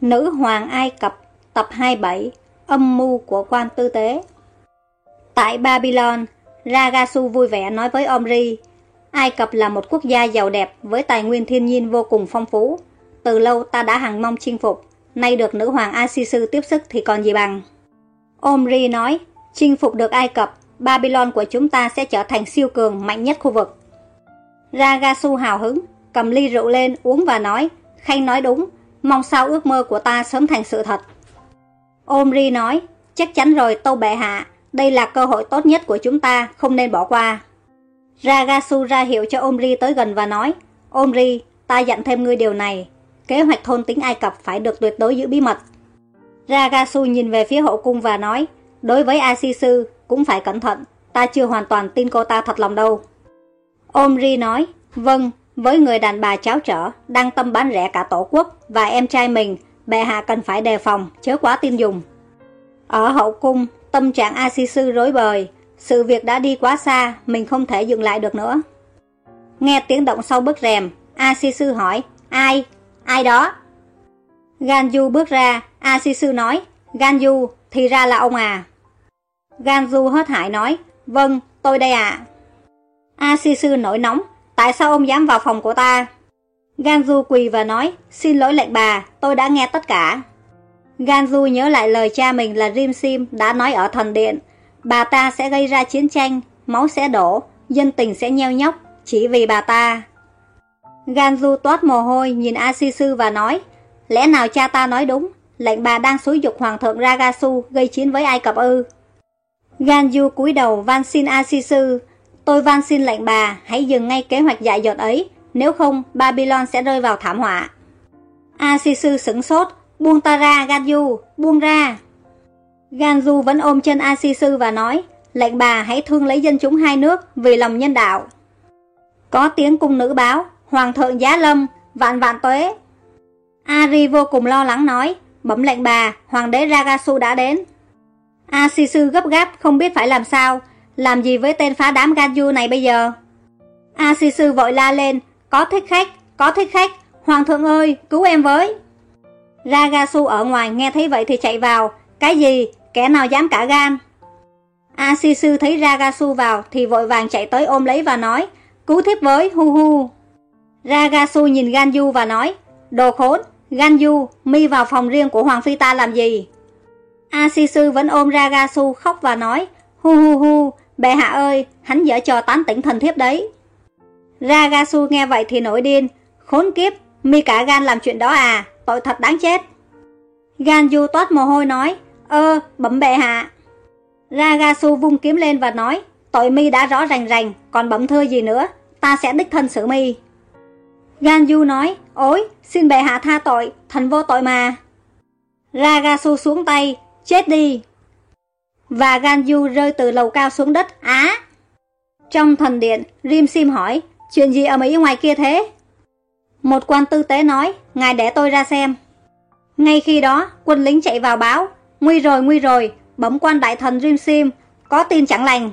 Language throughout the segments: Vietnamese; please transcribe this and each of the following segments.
Nữ hoàng Ai Cập Tập 27 Âm mưu của quan tư tế Tại Babylon, Ragasu vui vẻ nói với Omri Ai Cập là một quốc gia giàu đẹp với tài nguyên thiên nhiên vô cùng phong phú. Từ lâu ta đã hằng mong chinh phục, nay được nữ hoàng Asisu tiếp sức thì còn gì bằng. Omri nói, chinh phục được Ai Cập, Babylon của chúng ta sẽ trở thành siêu cường mạnh nhất khu vực. Ragasu hào hứng, cầm ly rượu lên uống và nói, Khanh nói đúng, mong sao ước mơ của ta sớm thành sự thật. Omri nói, chắc chắn rồi tâu bệ hạ, đây là cơ hội tốt nhất của chúng ta, không nên bỏ qua. Ragasu ra hiệu cho Omri tới gần và nói, Omri, ta dặn thêm ngươi điều này, kế hoạch thôn tính Ai Cập phải được tuyệt đối giữ bí mật. Ragasu nhìn về phía hậu cung và nói, đối với Asisu cũng phải cẩn thận, ta chưa hoàn toàn tin cô ta thật lòng đâu. Omri nói, vâng, với người đàn bà cháo trở, đang tâm bán rẻ cả tổ quốc và em trai mình, bệ hạ cần phải đề phòng, chớ quá tin dùng. Ở hậu cung, tâm trạng Asisu rối bời, sự việc đã đi quá xa, mình không thể dừng lại được nữa. Nghe tiếng động sau bức rèm, Asisu hỏi, ai? Ai đó? Ganju bước ra, Asisu nói, Ganju, thì ra là ông à. Ganju hớt hải nói, vâng, tôi đây ạ. À. Asisu nổi nóng, tại sao ông dám vào phòng của ta? Ganju quỳ và nói, xin lỗi lệnh bà, tôi đã nghe tất cả. Ganju nhớ lại lời cha mình là Rimsim đã nói ở thần điện, bà ta sẽ gây ra chiến tranh, máu sẽ đổ, dân tình sẽ nheo nhóc, chỉ vì bà ta. Ganju toát mồ hôi nhìn Asisu và nói, lẽ nào cha ta nói đúng, lệnh bà đang xúi dục hoàng thượng Ragasu gây chiến với Ai Cập ư. Ganju cúi đầu van xin Asisu, tôi van xin lệnh bà hãy dừng ngay kế hoạch dại dột ấy, nếu không Babylon sẽ rơi vào thảm họa. Asisu sững sốt, buông ta ra Ganju, buông ra. Ganju vẫn ôm chân Asisu và nói, lệnh bà hãy thương lấy dân chúng hai nước vì lòng nhân đạo. Có tiếng cung nữ báo, Hoàng thượng Giá Lâm, vạn vạn tuế. Ari vô cùng lo lắng nói, bấm lệnh bà, Hoàng đế Ragasu đã đến. Asisu gấp gáp không biết phải làm sao, làm gì với tên phá đám Ganju này bây giờ. Asisu vội la lên, có thích khách, có thích khách, Hoàng thượng ơi, cứu em với. Ragasu ở ngoài nghe thấy vậy thì chạy vào, cái gì, kẻ nào dám cả gan. Asisu thấy Ragasu vào thì vội vàng chạy tới ôm lấy và nói, cứu thiếp với, hu hu. Ragasu nhìn Ganyu và nói, đồ khốn, Ganyu, mi vào phòng riêng của Hoàng Phi ta làm gì? Asisu vẫn ôm Ragasu khóc và nói, hu hu hu, bệ hạ ơi, hắn dở trò tán tỉnh thần thiếp đấy. Ragasu nghe vậy thì nổi điên, khốn kiếp, mi cả gan làm chuyện đó à, tội thật đáng chết. Ganju toát mồ hôi nói, ơ, bẩm bệ hạ. Ragasu vung kiếm lên và nói, tội mi đã rõ rành rành, còn bẩm thưa gì nữa, ta sẽ đích thân xử mi. Ganju nói, ối xin bệ hạ tha tội, thần vô tội mà. Ragasu xuống tay, chết đi. Và Ganyu rơi từ lầu cao xuống đất, á. Trong thần điện, Rim Sim hỏi, chuyện gì ở Mỹ ngoài kia thế? Một quan tư tế nói, ngài để tôi ra xem. Ngay khi đó, quân lính chạy vào báo, nguy rồi, nguy rồi, bấm quan đại thần Rim Sim, có tin chẳng lành.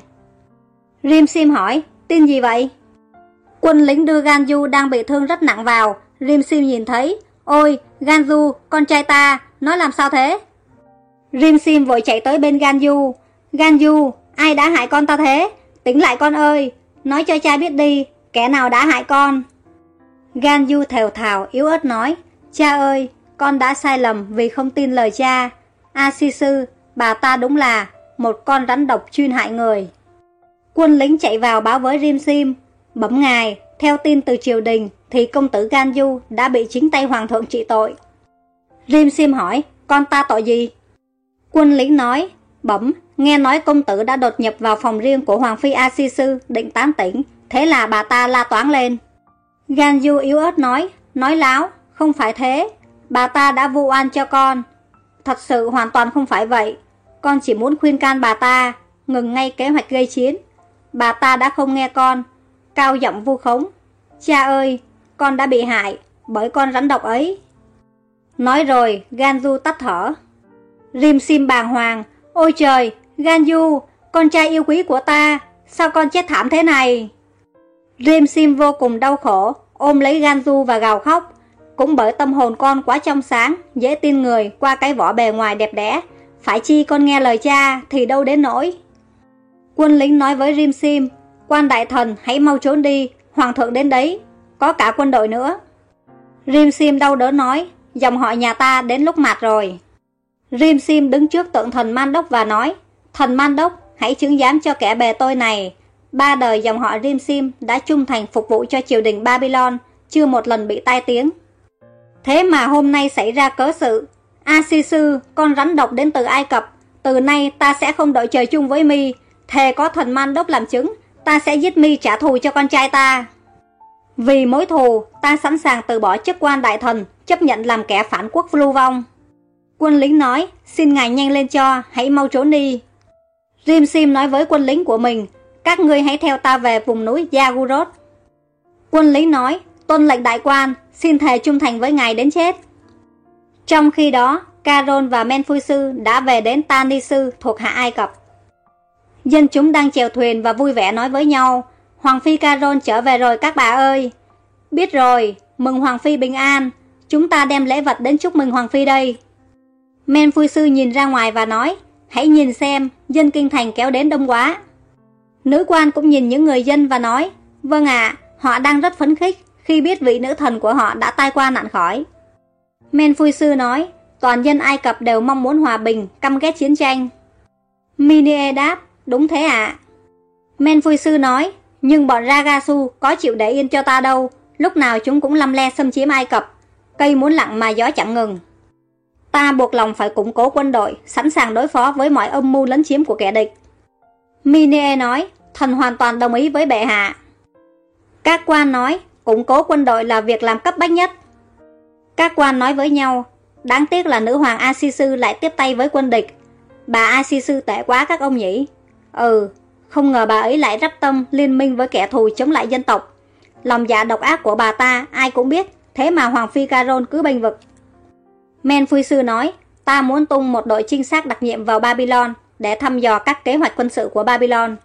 Rim Sim hỏi, tin gì vậy? Quân lính đưa Ganju đang bị thương rất nặng vào, Rim Sim nhìn thấy, ôi, Ganju, con trai ta, nó làm sao thế? Rim Sim vội chạy tới bên Ganju, Ganju, ai đã hại con ta thế? Tính lại con ơi, nói cho cha biết đi, kẻ nào đã hại con? Ganju thều thào yếu ớt nói, cha ơi, con đã sai lầm vì không tin lời cha. A sư, bà ta đúng là một con rắn độc chuyên hại người. Quân lính chạy vào báo với Rim Sim, bấm ngài, theo tin từ triều đình thì công tử Ganju đã bị chính tay hoàng thượng trị tội. Rim Sim hỏi, con ta tội gì? Quân lính nói, bẩm, nghe nói công tử đã đột nhập vào phòng riêng của Hoàng Phi Asisu định tán tỉnh, thế là bà ta la toán lên. Gan Yu yếu ớt nói, nói láo, không phải thế, bà ta đã vu oan cho con. Thật sự hoàn toàn không phải vậy, con chỉ muốn khuyên can bà ta, ngừng ngay kế hoạch gây chiến. Bà ta đã không nghe con, cao giọng vu khống. Cha ơi, con đã bị hại bởi con rắn độc ấy. Nói rồi, Ganju tắt thở. Rim sim bàng hoàng, ôi trời, Ganyu, con trai yêu quý của ta, sao con chết thảm thế này? Rim sim vô cùng đau khổ, ôm lấy Ganyu và gào khóc. cũng bởi tâm hồn con quá trong sáng, dễ tin người qua cái vỏ bề ngoài đẹp đẽ. Phải chi con nghe lời cha thì đâu đến nỗi. Quân lính nói với Rim Sim, quan đại thần hãy mau trốn đi, hoàng thượng đến đấy, có cả quân đội nữa. Rim Sim đau đớn nói, dòng họ nhà ta đến lúc mạt rồi. Rim Sim đứng trước tượng thần Man Đốc và nói, thần Man Đốc, hãy chứng giám cho kẻ bè tôi này. Ba đời dòng họ Rim Sim đã trung thành phục vụ cho triều đình Babylon, chưa một lần bị tai tiếng. Thế mà hôm nay xảy ra cớ sự. A Sư, con rắn độc đến từ Ai Cập, từ nay ta sẽ không đợi trời chung với mi, thề có thần Man Đốc làm chứng, ta sẽ giết mi trả thù cho con trai ta. Vì mối thù, ta sẵn sàng từ bỏ chức quan đại thần, chấp nhận làm kẻ phản quốc lưu vong. Quân lính nói, xin ngài nhanh lên cho, hãy mau trốn đi. Jim Sim nói với quân lính của mình, các ngươi hãy theo ta về vùng núi Yagurot. Quân lính nói, tuân lệnh đại quan, xin thề trung thành với ngài đến chết. Trong khi đó, Caron và Menphui Sư đã về đến Tanisu thuộc hạ Ai Cập. Dân chúng đang chèo thuyền và vui vẻ nói với nhau, Hoàng Phi Caron trở về rồi các bà ơi. Biết rồi, mừng Hoàng Phi bình an, chúng ta đem lễ vật đến chúc mừng Hoàng Phi đây. Men vui Sư nhìn ra ngoài và nói, hãy nhìn xem, dân kinh thành kéo đến đông quá. Nữ quan cũng nhìn những người dân và nói, vâng ạ, họ đang rất phấn khích khi biết vị nữ thần của họ đã tai qua nạn khỏi. Men vui Sư nói, toàn dân Ai Cập đều mong muốn hòa bình, căm ghét chiến tranh. Minie đáp, đúng thế ạ. À. Men vui Sư nói, nhưng bọn Ragasu có chịu để yên cho ta đâu, lúc nào chúng cũng lăm le xâm chiếm Ai Cập. Cây muốn lặng mà gió chẳng ngừng. Ta buộc lòng phải củng cố quân đội, sẵn sàng đối phó với mọi âm mưu lấn chiếm của kẻ địch. Minie nói, thần hoàn toàn đồng ý với bệ hạ. Các quan nói, củng cố quân đội là việc làm cấp bách nhất. Các quan nói với nhau, đáng tiếc là nữ hoàng Asisu lại tiếp tay với quân địch. Bà Asisu tệ quá các ông nhỉ? Ừ, không ngờ bà ấy lại rắp tâm liên minh với kẻ thù chống lại dân tộc. Lòng dạ độc ác của bà ta ai cũng biết, thế mà Hoàng Phi Caron cứ bênh vực. Men Phui Sư nói, ta muốn tung một đội trinh sát đặc nhiệm vào Babylon để thăm dò các kế hoạch quân sự của Babylon.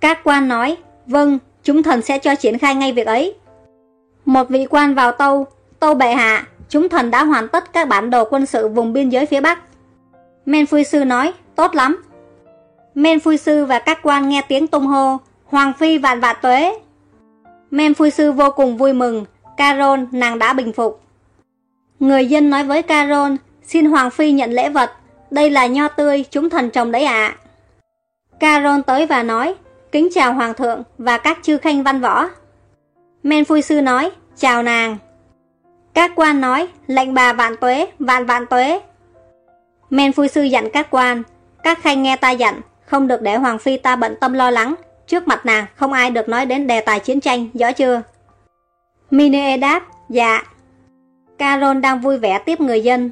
Các quan nói, vâng, chúng thần sẽ cho triển khai ngay việc ấy. Một vị quan vào tâu, tâu bệ hạ, chúng thần đã hoàn tất các bản đồ quân sự vùng biên giới phía Bắc. Men Phui Sư nói, tốt lắm. Men Phui Sư và các quan nghe tiếng tung hô, Hoàng Phi vạn vạn tuế. Men Phui Sư vô cùng vui mừng, Carol nàng đã bình phục. Người dân nói với Carol, xin Hoàng Phi nhận lễ vật, đây là nho tươi chúng thần trồng đấy ạ. À. Carol tới và nói, kính chào Hoàng thượng và các chư khanh văn võ. Men Phui Sư nói, chào nàng. Các quan nói, lệnh bà vạn tuế, vạn vạn tuế. Men Phui Sư dặn các quan, các khanh nghe ta dặn, không được để Hoàng Phi ta bận tâm lo lắng, trước mặt nàng không ai được nói đến đề tài chiến tranh, rõ chưa? Minie đáp, dạ. Carol đang vui vẻ tiếp người dân.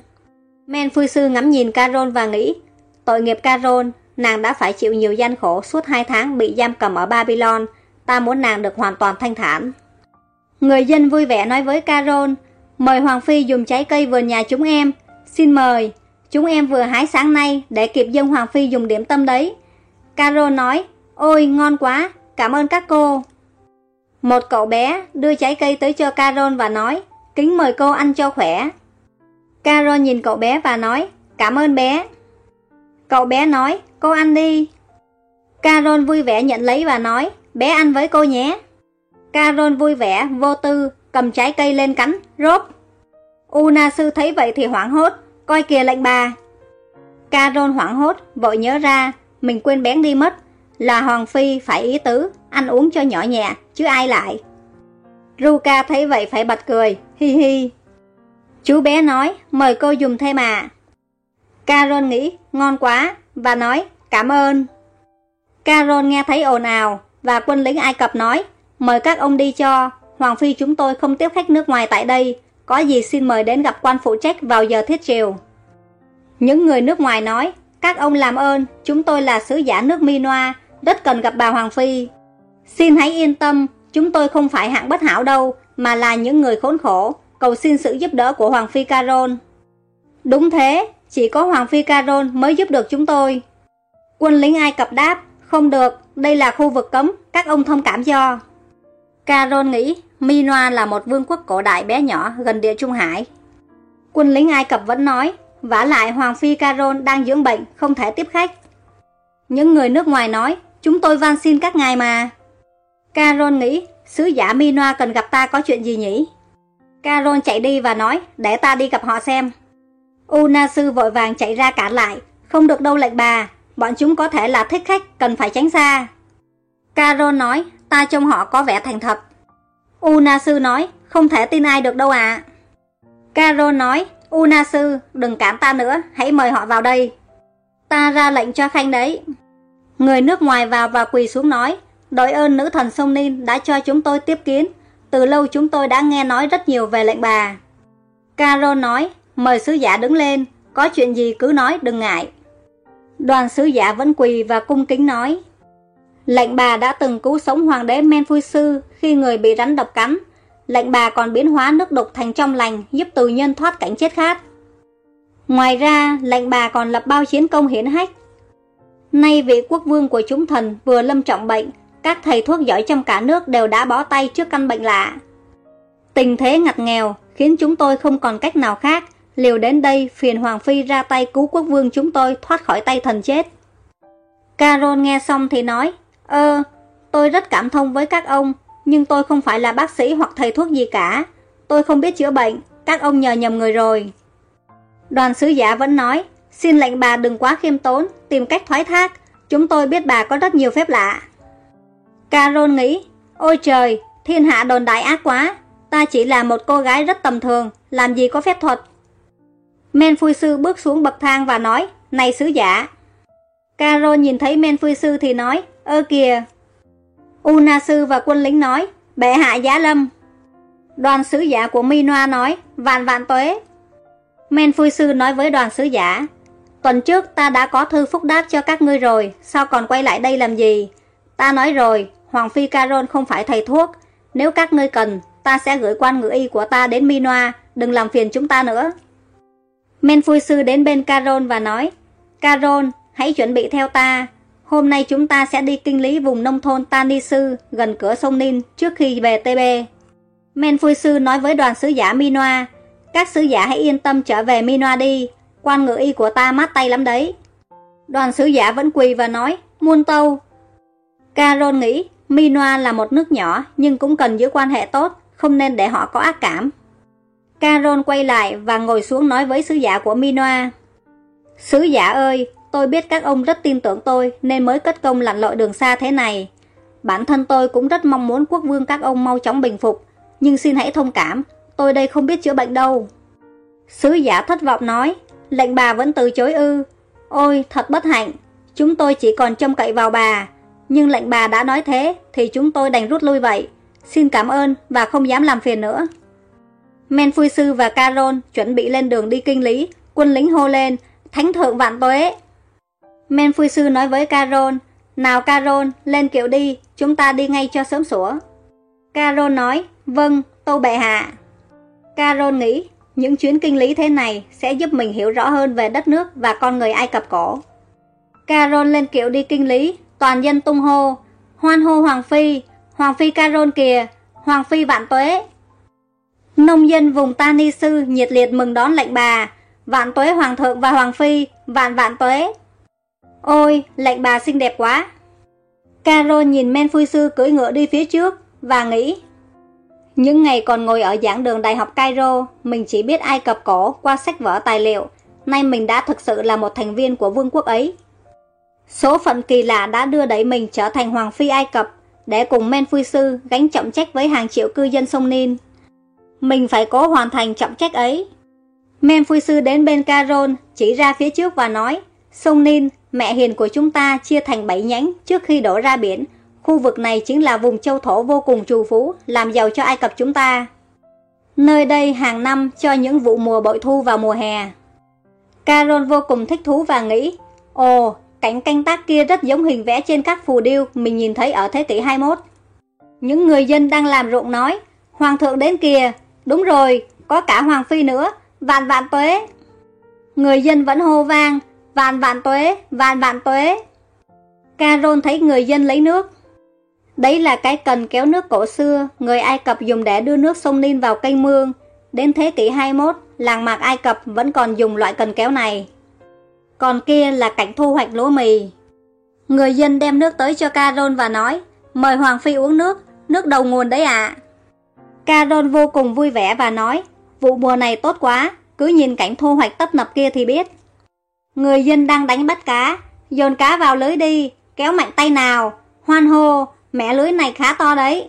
Men Phu Sư ngắm nhìn Carol và nghĩ, tội nghiệp Carol, nàng đã phải chịu nhiều gian khổ suốt hai tháng bị giam cầm ở Babylon, ta muốn nàng được hoàn toàn thanh thản. Người dân vui vẻ nói với Carol, mời Hoàng Phi dùng trái cây vườn nhà chúng em, xin mời, chúng em vừa hái sáng nay để kịp dân Hoàng Phi dùng điểm tâm đấy. Carol nói, ôi ngon quá, cảm ơn các cô. Một cậu bé đưa trái cây tới cho Carol và nói, kính mời cô ăn cho khỏe. Carol nhìn cậu bé và nói, cảm ơn bé. Cậu bé nói, cô ăn đi. Carol vui vẻ nhận lấy và nói, bé ăn với cô nhé. Carol vui vẻ, vô tư, cầm trái cây lên cắn, rốp. Una sư thấy vậy thì hoảng hốt, coi kìa lệnh bà. Carol hoảng hốt, vội nhớ ra, mình quên bén đi mất, là Hoàng Phi phải ý tứ, ăn uống cho nhỏ nhẹ, chứ ai lại. Ruka thấy vậy phải bật cười, hi hi. Chú bé nói, mời cô dùng thêm à. Carol nghĩ, ngon quá, và nói, cảm ơn. Carol nghe thấy ồn ào, và quân lính Ai Cập nói, mời các ông đi cho, Hoàng Phi chúng tôi không tiếp khách nước ngoài tại đây, có gì xin mời đến gặp quan phụ trách vào giờ thiết chiều. Những người nước ngoài nói, các ông làm ơn, chúng tôi là sứ giả nước Minoa, rất cần gặp bà Hoàng Phi. Xin hãy yên tâm, chúng tôi không phải hạng bất hảo đâu, mà là những người khốn khổ, cầu xin sự giúp đỡ của Hoàng Phi Carol. Đúng thế, chỉ có Hoàng Phi Carol mới giúp được chúng tôi. Quân lính Ai Cập đáp, không được, đây là khu vực cấm, các ông thông cảm cho. Carol nghĩ, Minoa là một vương quốc cổ đại bé nhỏ gần địa Trung Hải. Quân lính Ai Cập vẫn nói, vả lại Hoàng Phi Caron đang dưỡng bệnh, không thể tiếp khách. Những người nước ngoài nói, chúng tôi van xin các ngài mà. Carol nghĩ, sứ giả Minoa cần gặp ta có chuyện gì nhỉ? Carol chạy đi và nói, để ta đi gặp họ xem. Unasu vội vàng chạy ra cản lại, không được đâu lệnh bà, bọn chúng có thể là thích khách, cần phải tránh xa. Carol nói, ta trông họ có vẻ thành thật. Unasu nói, không thể tin ai được đâu ạ. À. Carol nói, Unasu, đừng cản ta nữa, hãy mời họ vào đây. Ta ra lệnh cho khanh đấy. Người nước ngoài vào và quỳ xuống nói, đội ơn nữ thần sông Ninh đã cho chúng tôi tiếp kiến. Từ lâu chúng tôi đã nghe nói rất nhiều về lệnh bà. caro nói, mời sứ giả đứng lên, có chuyện gì cứ nói đừng ngại. Đoàn sứ giả vẫn quỳ và cung kính nói, Lệnh bà đã từng cứu sống hoàng đế Men Sư khi người bị rắn độc cắn. Lệnh bà còn biến hóa nước độc thành trong lành giúp tù nhân thoát cảnh chết khát. Ngoài ra, lệnh bà còn lập bao chiến công hiển hách. Nay vị quốc vương của chúng thần vừa lâm trọng bệnh, các thầy thuốc giỏi trong cả nước đều đã bó tay trước căn bệnh lạ. Tình thế ngặt nghèo khiến chúng tôi không còn cách nào khác, liều đến đây phiền Hoàng Phi ra tay cứu quốc vương chúng tôi thoát khỏi tay thần chết. Carol nghe xong thì nói, Ơ, tôi rất cảm thông với các ông, nhưng tôi không phải là bác sĩ hoặc thầy thuốc gì cả. Tôi không biết chữa bệnh, các ông nhờ nhầm người rồi. Đoàn sứ giả vẫn nói, xin lệnh bà đừng quá khiêm tốn, tìm cách thoái thác. Chúng tôi biết bà có rất nhiều phép lạ. Carol nghĩ, ôi trời, thiên hạ đồn đại ác quá. Ta chỉ là một cô gái rất tầm thường, làm gì có phép thuật. Men Phui Sư bước xuống bậc thang và nói, này sứ giả. Carol nhìn thấy Men Phui Sư thì nói, Ơ kìa! Una sư và quân lính nói, bệ hạ giá lâm. Đoàn sứ giả của Minoa nói, vạn vạn tuế. Men Phui Sư nói với đoàn sứ giả, tuần trước ta đã có thư phúc đáp cho các ngươi rồi, sao còn quay lại đây làm gì? Ta nói rồi, Hoàng Phi Caron không phải thầy thuốc, nếu các ngươi cần, ta sẽ gửi quan ngự y của ta đến Minoa, đừng làm phiền chúng ta nữa. Men Phui Sư đến bên Caron và nói, Caron, hãy chuẩn bị theo ta, Hôm nay chúng ta sẽ đi kinh lý vùng nông thôn Tani Sư gần cửa sông Ninh trước khi về TB. Men Phui Sư nói với đoàn sứ giả Minoa, các sứ giả hãy yên tâm trở về Minoa đi, quan ngự y của ta mát tay lắm đấy. Đoàn sứ giả vẫn quỳ và nói, muôn tâu. Caron nghĩ, Minoa là một nước nhỏ nhưng cũng cần giữ quan hệ tốt, không nên để họ có ác cảm. Caron quay lại và ngồi xuống nói với sứ giả của Minoa. Sứ giả ơi, Tôi biết các ông rất tin tưởng tôi nên mới cất công lặn lội đường xa thế này. Bản thân tôi cũng rất mong muốn quốc vương các ông mau chóng bình phục, nhưng xin hãy thông cảm, tôi đây không biết chữa bệnh đâu. Sứ giả thất vọng nói, lệnh bà vẫn từ chối ư. Ôi, thật bất hạnh, chúng tôi chỉ còn trông cậy vào bà. Nhưng lệnh bà đã nói thế thì chúng tôi đành rút lui vậy. Xin cảm ơn và không dám làm phiền nữa. Men Phui Sư và Carol chuẩn bị lên đường đi kinh lý, quân lính hô lên, thánh thượng vạn tuế. Men Phui Sư nói với Carol, nào Carol, lên kiệu đi, chúng ta đi ngay cho sớm sủa. Carol nói, vâng, tô bệ hạ. Carol nghĩ, những chuyến kinh lý thế này sẽ giúp mình hiểu rõ hơn về đất nước và con người Ai Cập cổ. Carol lên kiệu đi kinh lý, toàn dân tung hô, hoan hô Hoàng Phi, Hoàng Phi Carol kìa, Hoàng Phi vạn tuế. Nông dân vùng Tani Sư nhiệt liệt mừng đón lệnh bà, vạn tuế Hoàng thượng và Hoàng Phi, vạn vạn tuế. Ôi, lệnh bà xinh đẹp quá. Carol nhìn men phui sư cưỡi ngựa đi phía trước và nghĩ những ngày còn ngồi ở giảng đường Đại học Cairo, mình chỉ biết Ai Cập cổ qua sách vở tài liệu, nay mình đã thực sự là một thành viên của vương quốc ấy. Số phận kỳ lạ đã đưa đẩy mình trở thành Hoàng Phi Ai Cập để cùng Men Phui Sư gánh trọng trách với hàng triệu cư dân sông Nin. Mình phải cố hoàn thành trọng trách ấy. Men Phui Sư đến bên Caron chỉ ra phía trước và nói, sông Nin Mẹ hiền của chúng ta chia thành 7 nhánh trước khi đổ ra biển. Khu vực này chính là vùng châu thổ vô cùng trù phú, làm giàu cho Ai Cập chúng ta. Nơi đây hàng năm cho những vụ mùa bội thu vào mùa hè. Caron vô cùng thích thú và nghĩ, ồ, cảnh canh tác kia rất giống hình vẽ trên các phù điêu mình nhìn thấy ở thế kỷ 21. Những người dân đang làm ruộng nói, Hoàng thượng đến kìa, đúng rồi, có cả Hoàng Phi nữa, vạn vạn tuế. Người dân vẫn hô vang, Vạn vạn tuế, vạn vạn tuế. Carol thấy người dân lấy nước. Đấy là cái cần kéo nước cổ xưa, người Ai Cập dùng để đưa nước sông Nin vào kênh mương. Đến thế kỷ 21, làng mạc Ai Cập vẫn còn dùng loại cần kéo này. Còn kia là cảnh thu hoạch lúa mì. Người dân đem nước tới cho Caron và nói, mời Hoàng Phi uống nước, nước đầu nguồn đấy ạ. À. Caron vô cùng vui vẻ và nói, vụ mùa này tốt quá, cứ nhìn cảnh thu hoạch tấp nập kia thì biết. Người dân đang đánh bắt cá, dồn cá vào lưới đi, kéo mạnh tay nào, hoan hô, mẹ lưới này khá to đấy.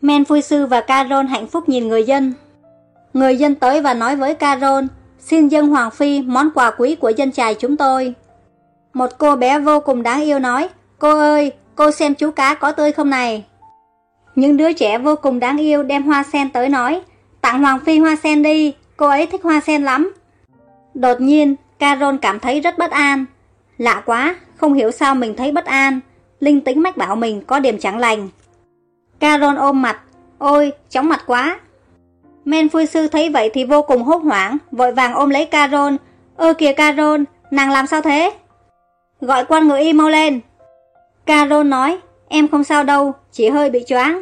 Men Phui Sư và Caron hạnh phúc nhìn người dân. Người dân tới và nói với Caron, xin dân Hoàng Phi món quà quý của dân trài chúng tôi. Một cô bé vô cùng đáng yêu nói, cô ơi, cô xem chú cá có tươi không này. Những đứa trẻ vô cùng đáng yêu đem hoa sen tới nói, tặng Hoàng Phi hoa sen đi, cô ấy thích hoa sen lắm. Đột nhiên, Carol cảm thấy rất bất an. Lạ quá, không hiểu sao mình thấy bất an. Linh tính mách bảo mình có điểm chẳng lành. Carol ôm mặt, ôi, chóng mặt quá. Men phu sư thấy vậy thì vô cùng hốt hoảng, vội vàng ôm lấy Carol. Ơ kìa Carol, nàng làm sao thế? Gọi quan ngựa y mau lên. Carol nói, em không sao đâu, chỉ hơi bị choáng.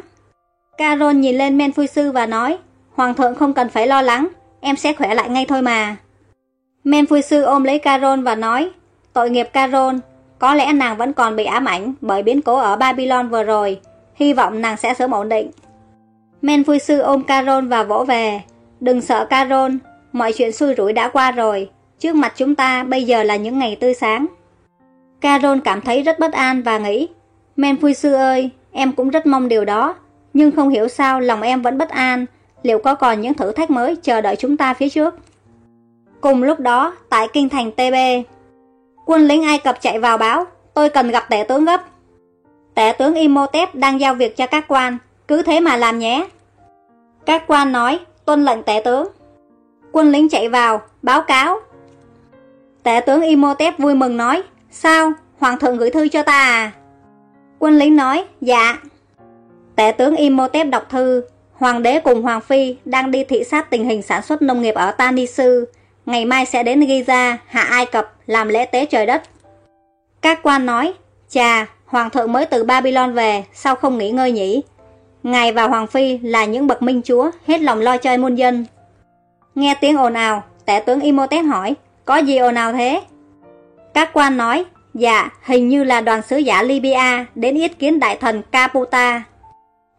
Carol nhìn lên men phu sư và nói, Hoàng thượng không cần phải lo lắng, em sẽ khỏe lại ngay thôi mà. Men phu sư ôm lấy Carol và nói, tội nghiệp Carol, có lẽ nàng vẫn còn bị ám ảnh bởi biến cố ở Babylon vừa rồi, hy vọng nàng sẽ sớm ổn định. Men Vui sư ôm Carol và vỗ về, đừng sợ Carol, mọi chuyện xui rủi đã qua rồi, trước mặt chúng ta bây giờ là những ngày tươi sáng. Carol cảm thấy rất bất an và nghĩ, Men Vui sư ơi, em cũng rất mong điều đó, nhưng không hiểu sao lòng em vẫn bất an, liệu có còn những thử thách mới chờ đợi chúng ta phía trước. Cùng lúc đó, tại kinh thành TB, quân lính Ai Cập chạy vào báo, tôi cần gặp tể tướng gấp. Tể tướng Imhotep đang giao việc cho các quan, cứ thế mà làm nhé. Các quan nói, tuân lệnh tể tướng. Quân lính chạy vào, báo cáo. Tể tướng Imhotep vui mừng nói, sao, hoàng thượng gửi thư cho ta à? Quân lính nói, dạ. Tể tướng Imhotep đọc thư, Hoàng đế cùng Hoàng Phi đang đi thị sát tình hình sản xuất nông nghiệp ở Tanisu, ngày mai sẽ đến Giza, hạ Ai Cập, làm lễ tế trời đất. Các quan nói, chà, Hoàng thượng mới từ Babylon về, sao không nghỉ ngơi nhỉ? Ngài và Hoàng Phi là những bậc minh chúa, hết lòng lo chơi muôn dân. Nghe tiếng ồn ào, tể tướng Imhotep hỏi, có gì ồn ào thế? Các quan nói, dạ, hình như là đoàn sứ giả Libya đến yết kiến đại thần Caputa.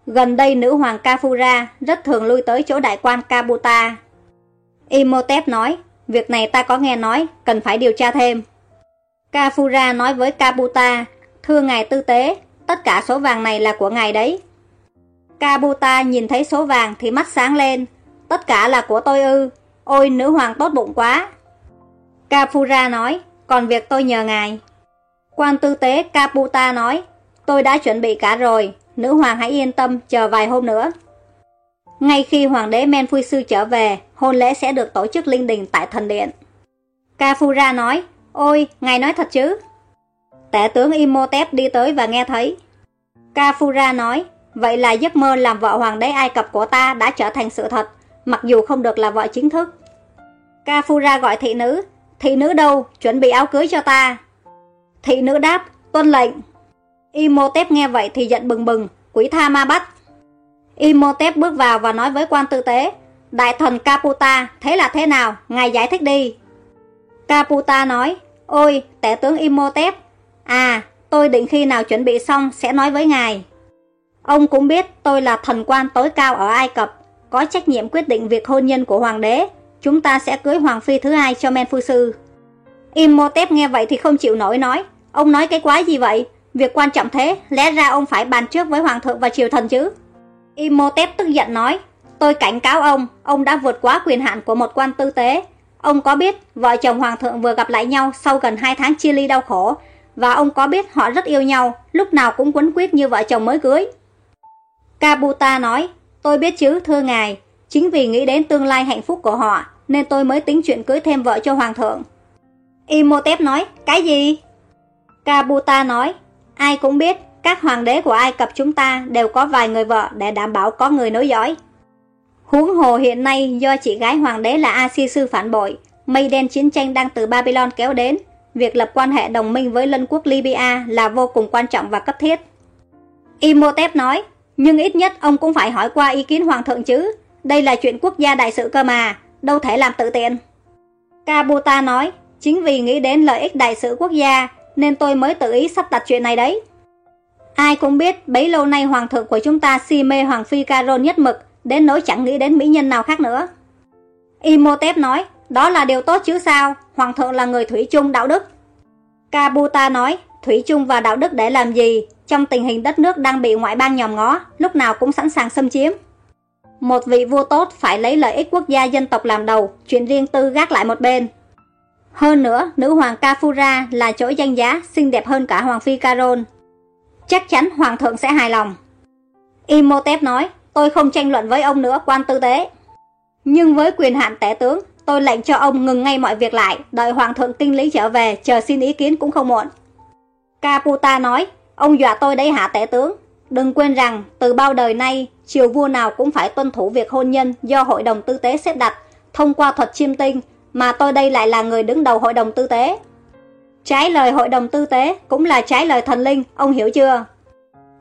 Gần đây nữ hoàng Kafura rất thường lui tới chỗ đại quan Kabuta. Imhotep nói, việc này ta có nghe nói, cần phải điều tra thêm. Kafura nói với Kabuta, thưa ngài tư tế, tất cả số vàng này là của ngài đấy. Kabuta nhìn thấy số vàng thì mắt sáng lên, tất cả là của tôi ư, ôi nữ hoàng tốt bụng quá. Kafura nói, còn việc tôi nhờ ngài. Quan tư tế Kaputa nói, tôi đã chuẩn bị cả rồi, nữ hoàng hãy yên tâm chờ vài hôm nữa. Ngay khi hoàng đế Men Phui Sư trở về, hôn lễ sẽ được tổ chức linh đình tại thần điện. Kafura nói, ôi, ngài nói thật chứ? Tể tướng Imhotep đi tới và nghe thấy. Kafura nói, vậy là giấc mơ làm vợ hoàng đế Ai Cập của ta đã trở thành sự thật, mặc dù không được là vợ chính thức. Kafura gọi thị nữ, thị nữ đâu, chuẩn bị áo cưới cho ta. Thị nữ đáp, tuân lệnh. Imhotep nghe vậy thì giận bừng bừng, quỷ tha ma bắt. Imhotep bước vào và nói với quan tư tế, Đại thần Caputa, thế là thế nào, ngài giải thích đi. Caputa nói, ôi, tể tướng Imhotep, à, tôi định khi nào chuẩn bị xong sẽ nói với ngài. Ông cũng biết tôi là thần quan tối cao ở Ai Cập, có trách nhiệm quyết định việc hôn nhân của hoàng đế, chúng ta sẽ cưới hoàng phi thứ hai cho Men Phu Sư. Imhotep nghe vậy thì không chịu nổi nói, ông nói cái quái gì vậy, Việc quan trọng thế, lẽ ra ông phải bàn trước với hoàng thượng và triều thần chứ. Imhotep tức giận nói, tôi cảnh cáo ông, ông đã vượt quá quyền hạn của một quan tư tế. Ông có biết vợ chồng hoàng thượng vừa gặp lại nhau sau gần 2 tháng chia ly đau khổ, và ông có biết họ rất yêu nhau, lúc nào cũng quấn quyết như vợ chồng mới cưới. Kabuta nói, tôi biết chứ thưa ngài, chính vì nghĩ đến tương lai hạnh phúc của họ, nên tôi mới tính chuyện cưới thêm vợ cho hoàng thượng. Imhotep nói, cái gì? Kabuta nói, Ai cũng biết, các hoàng đế của Ai Cập chúng ta đều có vài người vợ để đảm bảo có người nối dõi. Huống hồ hiện nay do chị gái hoàng đế là A Sư phản bội, mây đen chiến tranh đang từ Babylon kéo đến, việc lập quan hệ đồng minh với lân quốc Libya là vô cùng quan trọng và cấp thiết. Imhotep nói, nhưng ít nhất ông cũng phải hỏi qua ý kiến hoàng thượng chứ. Đây là chuyện quốc gia đại sự cơ mà, đâu thể làm tự tiện. Kabuta nói, chính vì nghĩ đến lợi ích đại sự quốc gia nên tôi mới tự ý sắp đặt chuyện này đấy. Ai cũng biết bấy lâu nay hoàng thượng của chúng ta si mê hoàng phi Caron nhất mực đến nỗi chẳng nghĩ đến mỹ nhân nào khác nữa. Imhotep nói, đó là điều tốt chứ sao, hoàng thượng là người thủy chung đạo đức. Kabuta nói, thủy chung và đạo đức để làm gì, trong tình hình đất nước đang bị ngoại bang nhòm ngó, lúc nào cũng sẵn sàng xâm chiếm. Một vị vua tốt phải lấy lợi ích quốc gia dân tộc làm đầu, chuyện riêng tư gác lại một bên. Hơn nữa, nữ hoàng Kafura là chỗ danh giá, xinh đẹp hơn cả hoàng phi Caron. Chắc chắn hoàng thượng sẽ hài lòng. Imhotep nói, tôi không tranh luận với ông nữa quan tư tế. Nhưng với quyền hạn tể tướng, tôi lệnh cho ông ngừng ngay mọi việc lại, đợi hoàng thượng kinh lý trở về, chờ xin ý kiến cũng không muộn. Caputa nói, ông dọa tôi đấy hạ tể tướng. Đừng quên rằng, từ bao đời nay, triều vua nào cũng phải tuân thủ việc hôn nhân do hội đồng tư tế xếp đặt, thông qua thuật chiêm tinh, mà tôi đây lại là người đứng đầu hội đồng tư tế. Trái lời hội đồng tư tế cũng là trái lời thần linh, ông hiểu chưa?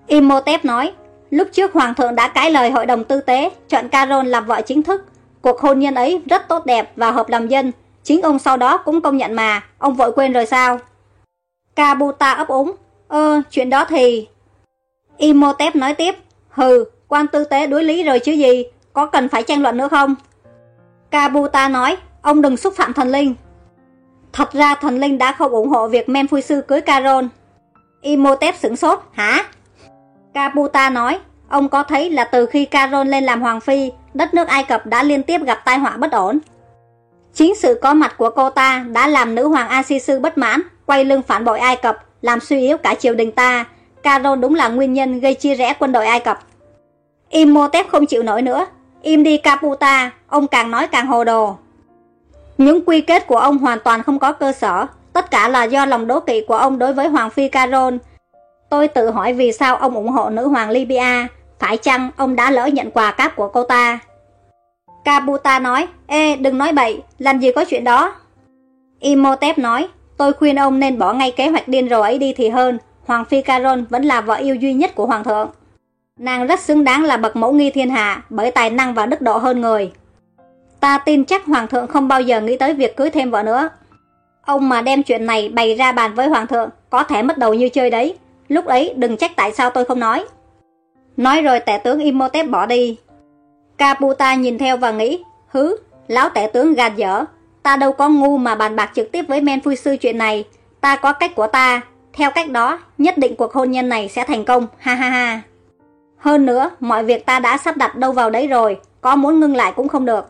Imhotep nói, lúc trước hoàng thượng đã cãi lời hội đồng tư tế, chọn Caron làm vợ chính thức. Cuộc hôn nhân ấy rất tốt đẹp và hợp lòng dân, chính ông sau đó cũng công nhận mà, ông vội quên rồi sao? Kabuta ấp úng, ơ, chuyện đó thì... Imhotep nói tiếp, hừ, quan tư tế đối lý rồi chứ gì, có cần phải tranh luận nữa không? Kabuta nói, ông đừng xúc phạm thần linh. Thật ra thần linh đã không ủng hộ việc sư cưới Caron. Imhotep sửng sốt, hả? Kabuta nói, ông có thấy là từ khi Caron lên làm hoàng phi, đất nước Ai Cập đã liên tiếp gặp tai họa bất ổn. Chính sự có mặt của cô ta đã làm nữ hoàng Asisu bất mãn, quay lưng phản bội Ai Cập, làm suy yếu cả triều đình ta. Caron đúng là nguyên nhân gây chia rẽ quân đội Ai Cập. Imhotep không chịu nổi nữa. Im đi Caputa, ông càng nói càng hồ đồ. Những quy kết của ông hoàn toàn không có cơ sở, tất cả là do lòng đố kỵ của ông đối với Hoàng Phi Caron. Tôi tự hỏi vì sao ông ủng hộ nữ hoàng Libya, phải chăng ông đã lỡ nhận quà cáp của cô ta? Caputa nói, Ê, đừng nói bậy, làm gì có chuyện đó. Imhotep nói, tôi khuyên ông nên bỏ ngay kế hoạch điên rồ ấy đi thì hơn, Hoàng Phi Caron vẫn là vợ yêu duy nhất của Hoàng thượng. Nàng rất xứng đáng là bậc mẫu nghi thiên hạ bởi tài năng và đức độ hơn người. Ta tin chắc Hoàng thượng không bao giờ nghĩ tới việc cưới thêm vợ nữa. Ông mà đem chuyện này bày ra bàn với Hoàng thượng có thể mất đầu như chơi đấy. Lúc ấy đừng trách tại sao tôi không nói. Nói rồi tể tướng Imhotep bỏ đi. Caputa nhìn theo và nghĩ, hứ, lão tể tướng gạt dở. Ta đâu có ngu mà bàn bạc trực tiếp với men phui sư chuyện này. Ta có cách của ta. Theo cách đó, nhất định cuộc hôn nhân này sẽ thành công. Ha ha ha. Hơn nữa, mọi việc ta đã sắp đặt đâu vào đấy rồi, có muốn ngưng lại cũng không được.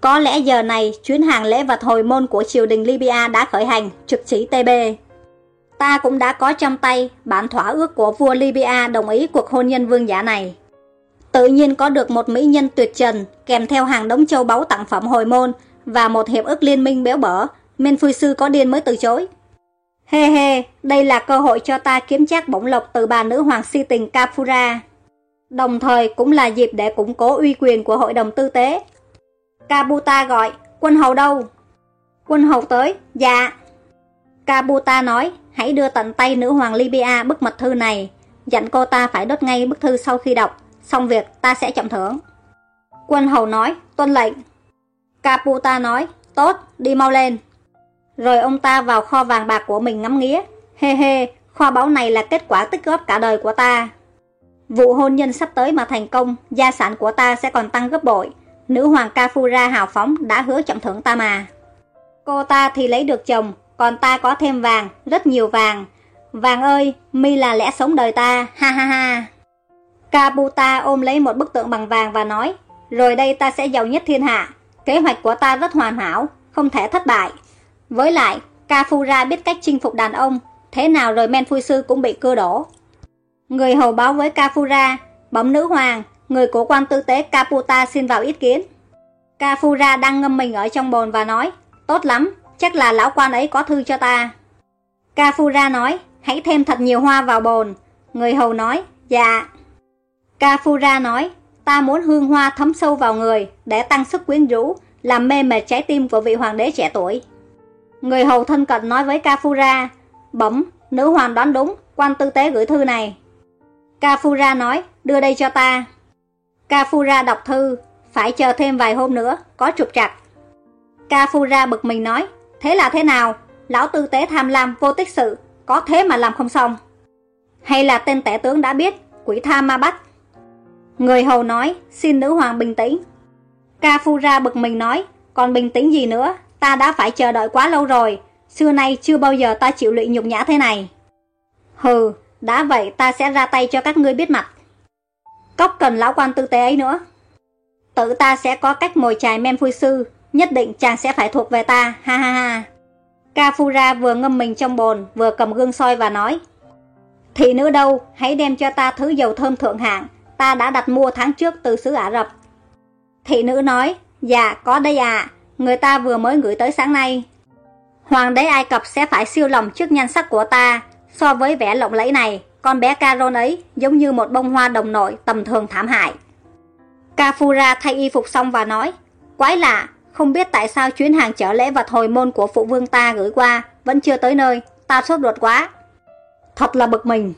Có lẽ giờ này, chuyến hàng lễ vật hồi môn của triều đình Libya đã khởi hành, trực chỉ TB. Ta cũng đã có trong tay bản thỏa ước của vua Libya đồng ý cuộc hôn nhân vương giả này. Tự nhiên có được một mỹ nhân tuyệt trần, kèm theo hàng đống châu báu tặng phẩm hồi môn và một hiệp ước liên minh béo bở, men phui sư có điên mới từ chối. Hê hê, đây là cơ hội cho ta kiếm chắc bổng lộc từ bà nữ hoàng si tình Kafura. Đồng thời cũng là dịp để củng cố uy quyền của hội đồng tư tế. Kabuta gọi, quân hầu đâu? Quân hầu tới, dạ. Kabuta nói, hãy đưa tận tay nữ hoàng Libya bức mật thư này. Dặn cô ta phải đốt ngay bức thư sau khi đọc, xong việc ta sẽ trọng thưởng. Quân hầu nói, tuân lệnh. Kaputa nói, tốt, đi mau lên. Rồi ông ta vào kho vàng bạc của mình ngắm nghía. Hê hê, kho báu này là kết quả tích góp cả đời của ta. Vụ hôn nhân sắp tới mà thành công, gia sản của ta sẽ còn tăng gấp bội. Nữ hoàng Kafura hào phóng đã hứa trọng thưởng ta mà. Cô ta thì lấy được chồng, còn ta có thêm vàng, rất nhiều vàng. Vàng ơi, mi là lẽ sống đời ta, ha ha ha. Kabuta ôm lấy một bức tượng bằng vàng và nói, rồi đây ta sẽ giàu nhất thiên hạ. Kế hoạch của ta rất hoàn hảo, không thể thất bại. Với lại, Kafura biết cách chinh phục đàn ông, thế nào rồi men phui sư cũng bị cưa đổ. Người hầu báo với Kafura, bóng nữ hoàng, người của quan tư tế Caputa xin vào ý kiến. Kafura đang ngâm mình ở trong bồn và nói, tốt lắm, chắc là lão quan ấy có thư cho ta. Kafura nói, hãy thêm thật nhiều hoa vào bồn. Người hầu nói, dạ. Kafura nói, ta muốn hương hoa thấm sâu vào người để tăng sức quyến rũ, làm mê mệt trái tim của vị hoàng đế trẻ tuổi. Người hầu thân cận nói với Kafura, bấm, nữ hoàng đoán đúng, quan tư tế gửi thư này. Kafura nói, đưa đây cho ta. Kafura đọc thư, phải chờ thêm vài hôm nữa, có trục trặc. Kafura bực mình nói, thế là thế nào? Lão tư tế tham lam vô tích sự, có thế mà làm không xong. Hay là tên tể tướng đã biết, quỷ tha ma bắt. Người hầu nói, xin nữ hoàng bình tĩnh. Kafura bực mình nói, còn bình tĩnh gì nữa, ta đã phải chờ đợi quá lâu rồi, xưa nay chưa bao giờ ta chịu lụy nhục nhã thế này. Hừ, đã vậy ta sẽ ra tay cho các ngươi biết mặt. Cóc cần lão quan tư tế ấy nữa. Tự ta sẽ có cách mồi chài men phui sư, nhất định chàng sẽ phải thuộc về ta, ha ha ha. Kafura vừa ngâm mình trong bồn, vừa cầm gương soi và nói. Thị nữ đâu, hãy đem cho ta thứ dầu thơm thượng hạng, ta đã đặt mua tháng trước từ xứ Ả Rập. Thị nữ nói, dạ có đây à, người ta vừa mới gửi tới sáng nay. Hoàng đế Ai Cập sẽ phải siêu lòng trước nhan sắc của ta, so với vẻ lộng lẫy này, con bé Caron ấy giống như một bông hoa đồng nội tầm thường thảm hại. Kafura thay y phục xong và nói, quái lạ, không biết tại sao chuyến hàng chở lễ vật hồi môn của phụ vương ta gửi qua vẫn chưa tới nơi, ta sốt ruột quá. Thật là bực mình.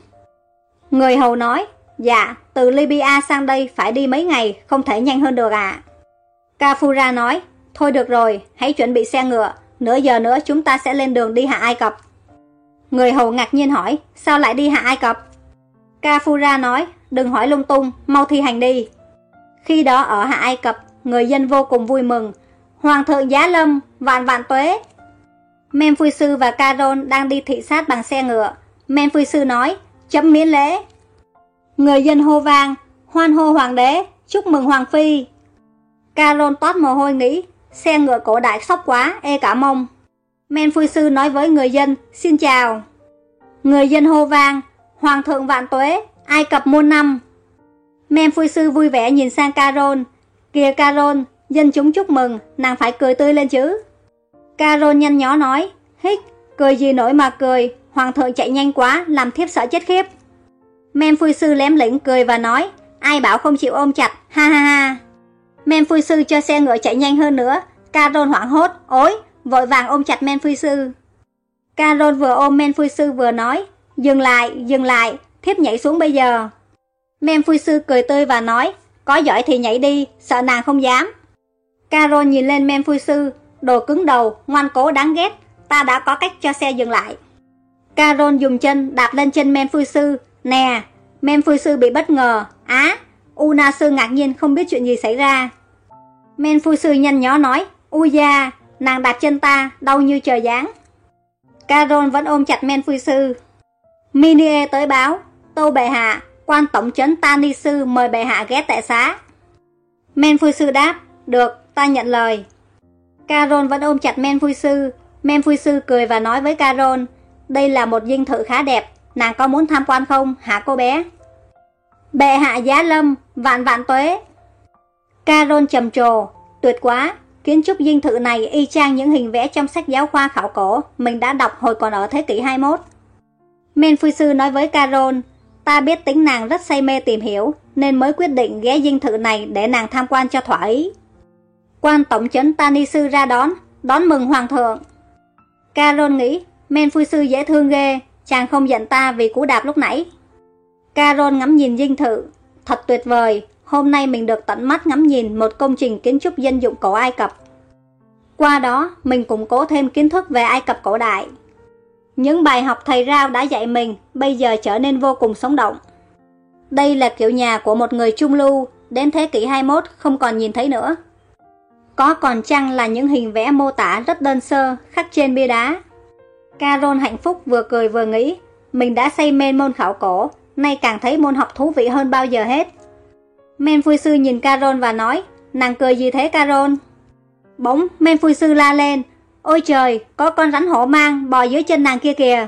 Người hầu nói, dạ, từ Libya sang đây phải đi mấy ngày, không thể nhanh hơn được ạ. À. Kafura nói, thôi được rồi, hãy chuẩn bị xe ngựa, nửa giờ nữa chúng ta sẽ lên đường đi hạ Ai Cập. Người hầu ngạc nhiên hỏi, sao lại đi hạ Ai Cập? Kafura nói, đừng hỏi lung tung, mau thi hành đi. Khi đó ở hạ Ai Cập, người dân vô cùng vui mừng. Hoàng thượng Giá Lâm, vạn vạn tuế. Memphis sư và Caron đang đi thị sát bằng xe ngựa. Memphis sư nói, chấm miễn lễ. Người dân hô vang, hoan hô hoàng đế, chúc mừng hoàng phi. carol toát mồ hôi nghĩ, xe ngựa cổ đại sốc quá, ê cả mông. Men phu Sư nói với người dân, xin chào. Người dân hô vang, Hoàng thượng vạn tuế, Ai Cập muôn năm. Men phu Sư vui vẻ nhìn sang carol Kìa carol dân chúng chúc mừng, nàng phải cười tươi lên chứ. carol nhanh nhó nói, hít, cười gì nổi mà cười, Hoàng thượng chạy nhanh quá, làm thiếp sợ chết khiếp. Men Phui Sư lém lĩnh cười và nói, ai bảo không chịu ôm chặt, ha ha ha. Men Phui Sư cho xe ngựa chạy nhanh hơn nữa, carol hoảng hốt, ối, vội vàng ôm chặt men phui sư. Carol vừa ôm men phui sư vừa nói, dừng lại, dừng lại, thiếp nhảy xuống bây giờ. Men phui sư cười tươi và nói, có giỏi thì nhảy đi, sợ nàng không dám. Carol nhìn lên men phui sư, đồ cứng đầu, ngoan cố đáng ghét, ta đã có cách cho xe dừng lại. Carol dùng chân đạp lên chân men phui sư, nè, men sư bị bất ngờ, á, Una sư ngạc nhiên không biết chuyện gì xảy ra. Men sư nhanh nhó nói, ui da, Nàng đặt chân ta, đau như trời giáng. Carol vẫn ôm chặt men sư. Minie tới báo, Tô bệ hạ, quan tổng trấn Tani sư mời bệ hạ ghé tại xá. Men sư đáp, được, ta nhận lời. Carol vẫn ôm chặt men sư. Men sư cười và nói với Carol, đây là một dinh thự khá đẹp, nàng có muốn tham quan không, hả cô bé? Bệ hạ giá lâm, vạn vạn tuế. Carol trầm trồ, tuyệt quá, Kiến trúc dinh thự này y chang những hình vẽ trong sách giáo khoa khảo cổ mình đã đọc hồi còn ở thế kỷ 21. Men Phu Sư nói với Carol, ta biết tính nàng rất say mê tìm hiểu, nên mới quyết định ghé dinh thự này để nàng tham quan cho thỏa ý. Quan tổng trấn Tani Sư ra đón, đón mừng hoàng thượng. Carol nghĩ, Men Phu Sư dễ thương ghê, chàng không giận ta vì cú đạp lúc nãy. Carol ngắm nhìn dinh thự, thật tuyệt vời, hôm nay mình được tận mắt ngắm nhìn một công trình kiến trúc dân dụng cổ Ai Cập. Qua đó, mình củng cố thêm kiến thức về Ai Cập cổ đại. Những bài học thầy Rao đã dạy mình bây giờ trở nên vô cùng sống động. Đây là kiểu nhà của một người trung lưu, đến thế kỷ 21 không còn nhìn thấy nữa. Có còn chăng là những hình vẽ mô tả rất đơn sơ khắc trên bia đá. Carol hạnh phúc vừa cười vừa nghĩ, mình đã say mê môn khảo cổ, nay càng thấy môn học thú vị hơn bao giờ hết. Men phu Sư nhìn Carol và nói, nàng cười gì thế Carol? Bỗng Men phu Sư la lên, ôi trời, có con rắn hổ mang bò dưới chân nàng kia kìa.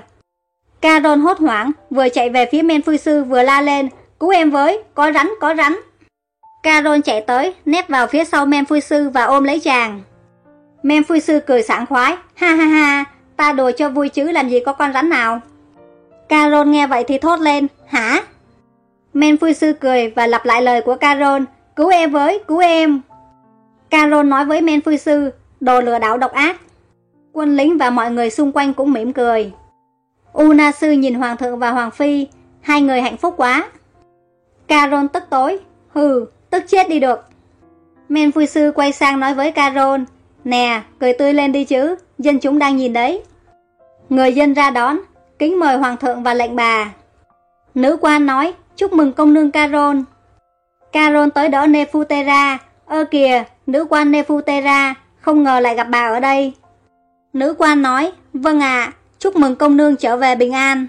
Carol hốt hoảng, vừa chạy về phía Men phu Sư vừa la lên, cứu em với, có rắn, có rắn. Carol chạy tới, nép vào phía sau Men phu Sư và ôm lấy chàng. Men phu Sư cười sảng khoái, ha ha ha, ta đùa cho vui chứ làm gì có con rắn nào. Carol nghe vậy thì thốt lên, hả? Men vui Sư cười và lặp lại lời của Carol, cứu em với, cứu em. Carol nói với Men Phu Sư, đồ lừa đảo độc ác. Quân lính và mọi người xung quanh cũng mỉm cười. Una Sư nhìn Hoàng thượng và Hoàng Phi, hai người hạnh phúc quá. Carol tức tối, hừ, tức chết đi được. Men phu sư quay sang nói với Carol, nè, cười tươi lên đi chứ, dân chúng đang nhìn đấy. Người dân ra đón, kính mời hoàng thượng và lệnh bà. Nữ quan nói, chúc mừng công nương Caron. Caron tới đỡ Nefutera, ơ kìa, nữ quan Nefutera, không ngờ lại gặp bà ở đây. Nữ quan nói, vâng ạ, chúc mừng công nương trở về bình an.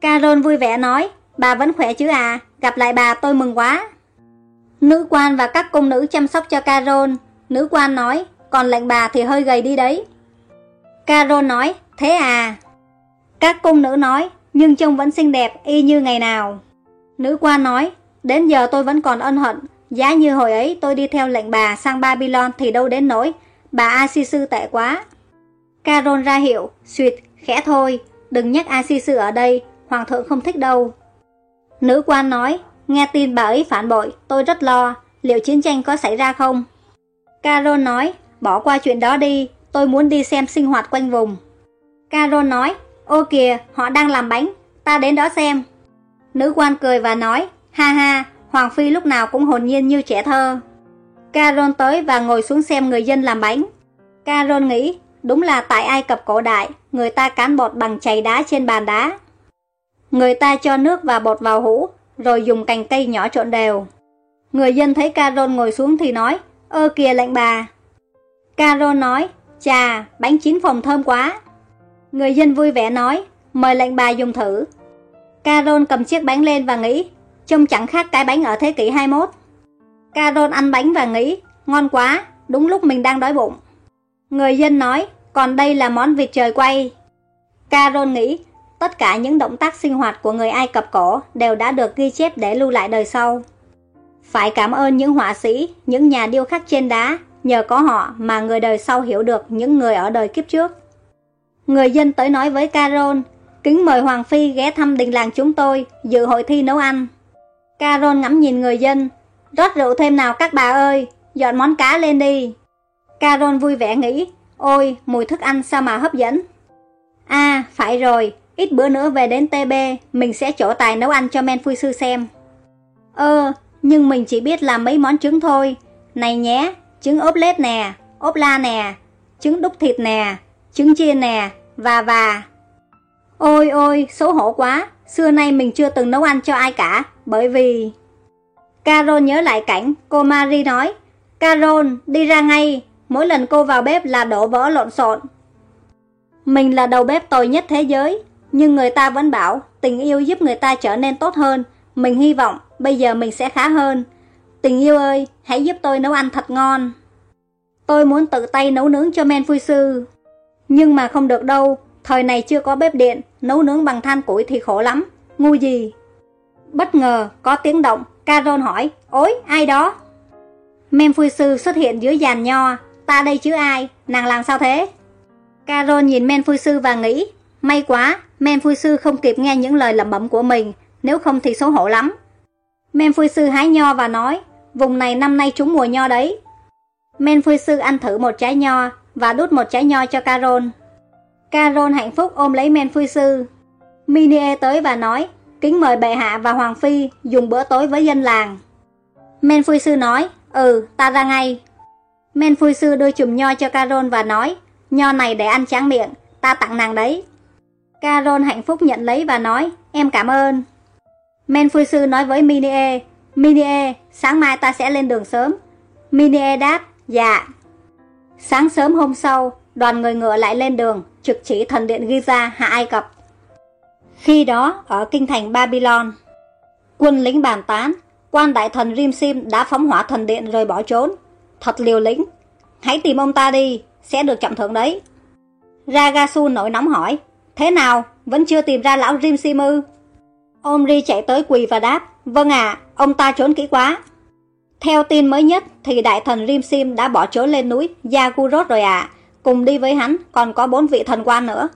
Caron vui vẻ nói, bà vẫn khỏe chứ à, gặp lại bà tôi mừng quá. Nữ quan và các cung nữ chăm sóc cho Caron. Nữ quan nói, còn lệnh bà thì hơi gầy đi đấy. Caro nói, thế à? Các cung nữ nói, nhưng trông vẫn xinh đẹp y như ngày nào. Nữ quan nói, đến giờ tôi vẫn còn ân hận, giá như hồi ấy tôi đi theo lệnh bà sang Babylon thì đâu đến nỗi, bà Asi-sư tệ quá. Caron ra hiệu, suyệt, khẽ thôi, đừng nhắc Asi-sư ở đây, hoàng thượng không thích đâu. Nữ quan nói, nghe tin bà ấy phản bội, tôi rất lo, liệu chiến tranh có xảy ra không? Caron nói, bỏ qua chuyện đó đi, tôi muốn đi xem sinh hoạt quanh vùng. carol nói, ô kìa, họ đang làm bánh, ta đến đó xem. Nữ quan cười và nói, ha ha, Hoàng Phi lúc nào cũng hồn nhiên như trẻ thơ. carol tới và ngồi xuống xem người dân làm bánh. carol nghĩ, đúng là tại Ai Cập cổ đại, người ta cán bột bằng chày đá trên bàn đá. Người ta cho nước và bột vào hũ, rồi dùng cành cây nhỏ trộn đều. Người dân thấy carol ngồi xuống thì nói, ơ kìa lệnh bà. carol nói, chà, bánh chín phòng thơm quá. Người dân vui vẻ nói, mời lệnh bà dùng thử. carol cầm chiếc bánh lên và nghĩ, trông chẳng khác cái bánh ở thế kỷ 21. carol ăn bánh và nghĩ, ngon quá, đúng lúc mình đang đói bụng. Người dân nói, còn đây là món vịt trời quay. carol nghĩ, tất cả những động tác sinh hoạt của người Ai Cập cổ đều đã được ghi chép để lưu lại đời sau. Phải cảm ơn những họa sĩ, những nhà điêu khắc trên đá, nhờ có họ mà người đời sau hiểu được những người ở đời kiếp trước. Người dân tới nói với carol kính mời Hoàng Phi ghé thăm đình làng chúng tôi, dự hội thi nấu ăn. carol ngắm nhìn người dân, rót rượu thêm nào các bà ơi, dọn món cá lên đi. carol vui vẻ nghĩ, ôi, mùi thức ăn sao mà hấp dẫn. À, phải rồi, ít bữa nữa về đến TB, mình sẽ trổ tài nấu ăn cho men phui sư xem. Ơ, nhưng mình chỉ biết làm mấy món trứng thôi. Này nhé, trứng ốp lết nè, ốp la nè, trứng đúc thịt nè, trứng chiên nè, và và. Ôi ôi, xấu hổ quá, xưa nay mình chưa từng nấu ăn cho ai cả, bởi vì... Carol nhớ lại cảnh, cô Marie nói, Carol, đi ra ngay, mỗi lần cô vào bếp là đổ vỡ lộn xộn. Mình là đầu bếp tồi nhất thế giới, nhưng người ta vẫn bảo tình yêu giúp người ta trở nên tốt hơn. Mình hy vọng bây giờ mình sẽ khá hơn. Tình yêu ơi, hãy giúp tôi nấu ăn thật ngon. Tôi muốn tự tay nấu nướng cho men phui sư. Nhưng mà không được đâu, thời này chưa có bếp điện, nấu nướng bằng than củi thì khổ lắm. Ngu gì? Bất ngờ, có tiếng động, Carol hỏi, ôi, ai đó? Men phui sư xuất hiện dưới giàn nho, ta đây chứ ai, nàng làm sao thế? Carol nhìn men phui sư và nghĩ, may quá, men phui sư không kịp nghe những lời lẩm bẩm của mình, nếu không thì xấu hổ lắm. Men phui sư hái nho và nói, vùng này năm nay trúng mùa nho đấy. Men phui sư ăn thử một trái nho và đút một trái nho cho Carol. Carol hạnh phúc ôm lấy men phui sư. Minie tới và nói, kính mời bệ hạ và hoàng phi dùng bữa tối với dân làng. Men phui sư nói, ừ, ta ra ngay. Men phui sư đưa chùm nho cho Carol và nói, nho này để ăn tráng miệng, ta tặng nàng đấy. Carol hạnh phúc nhận lấy và nói, em cảm ơn. Men phui sư nói với Minie, Minie, sáng mai ta sẽ lên đường sớm. Minie đáp, dạ. Sáng sớm hôm sau, đoàn người ngựa lại lên đường, trực chỉ thần điện Giza hạ Ai Cập. Khi đó, ở kinh thành Babylon, quân lính bàn tán, quan đại thần Rimsim đã phóng hỏa thần điện rồi bỏ trốn. Thật liều lĩnh, hãy tìm ông ta đi, sẽ được trọng thưởng đấy. Ragasu nổi nóng hỏi, thế nào, vẫn chưa tìm ra lão Rimsim ư? Omri chạy tới quỳ và đáp, vâng ạ, ông ta trốn kỹ quá. Theo tin mới nhất thì đại thần Rimsim đã bỏ trốn lên núi Yagurot rồi ạ, cùng đi với hắn còn có bốn vị thần quan nữa.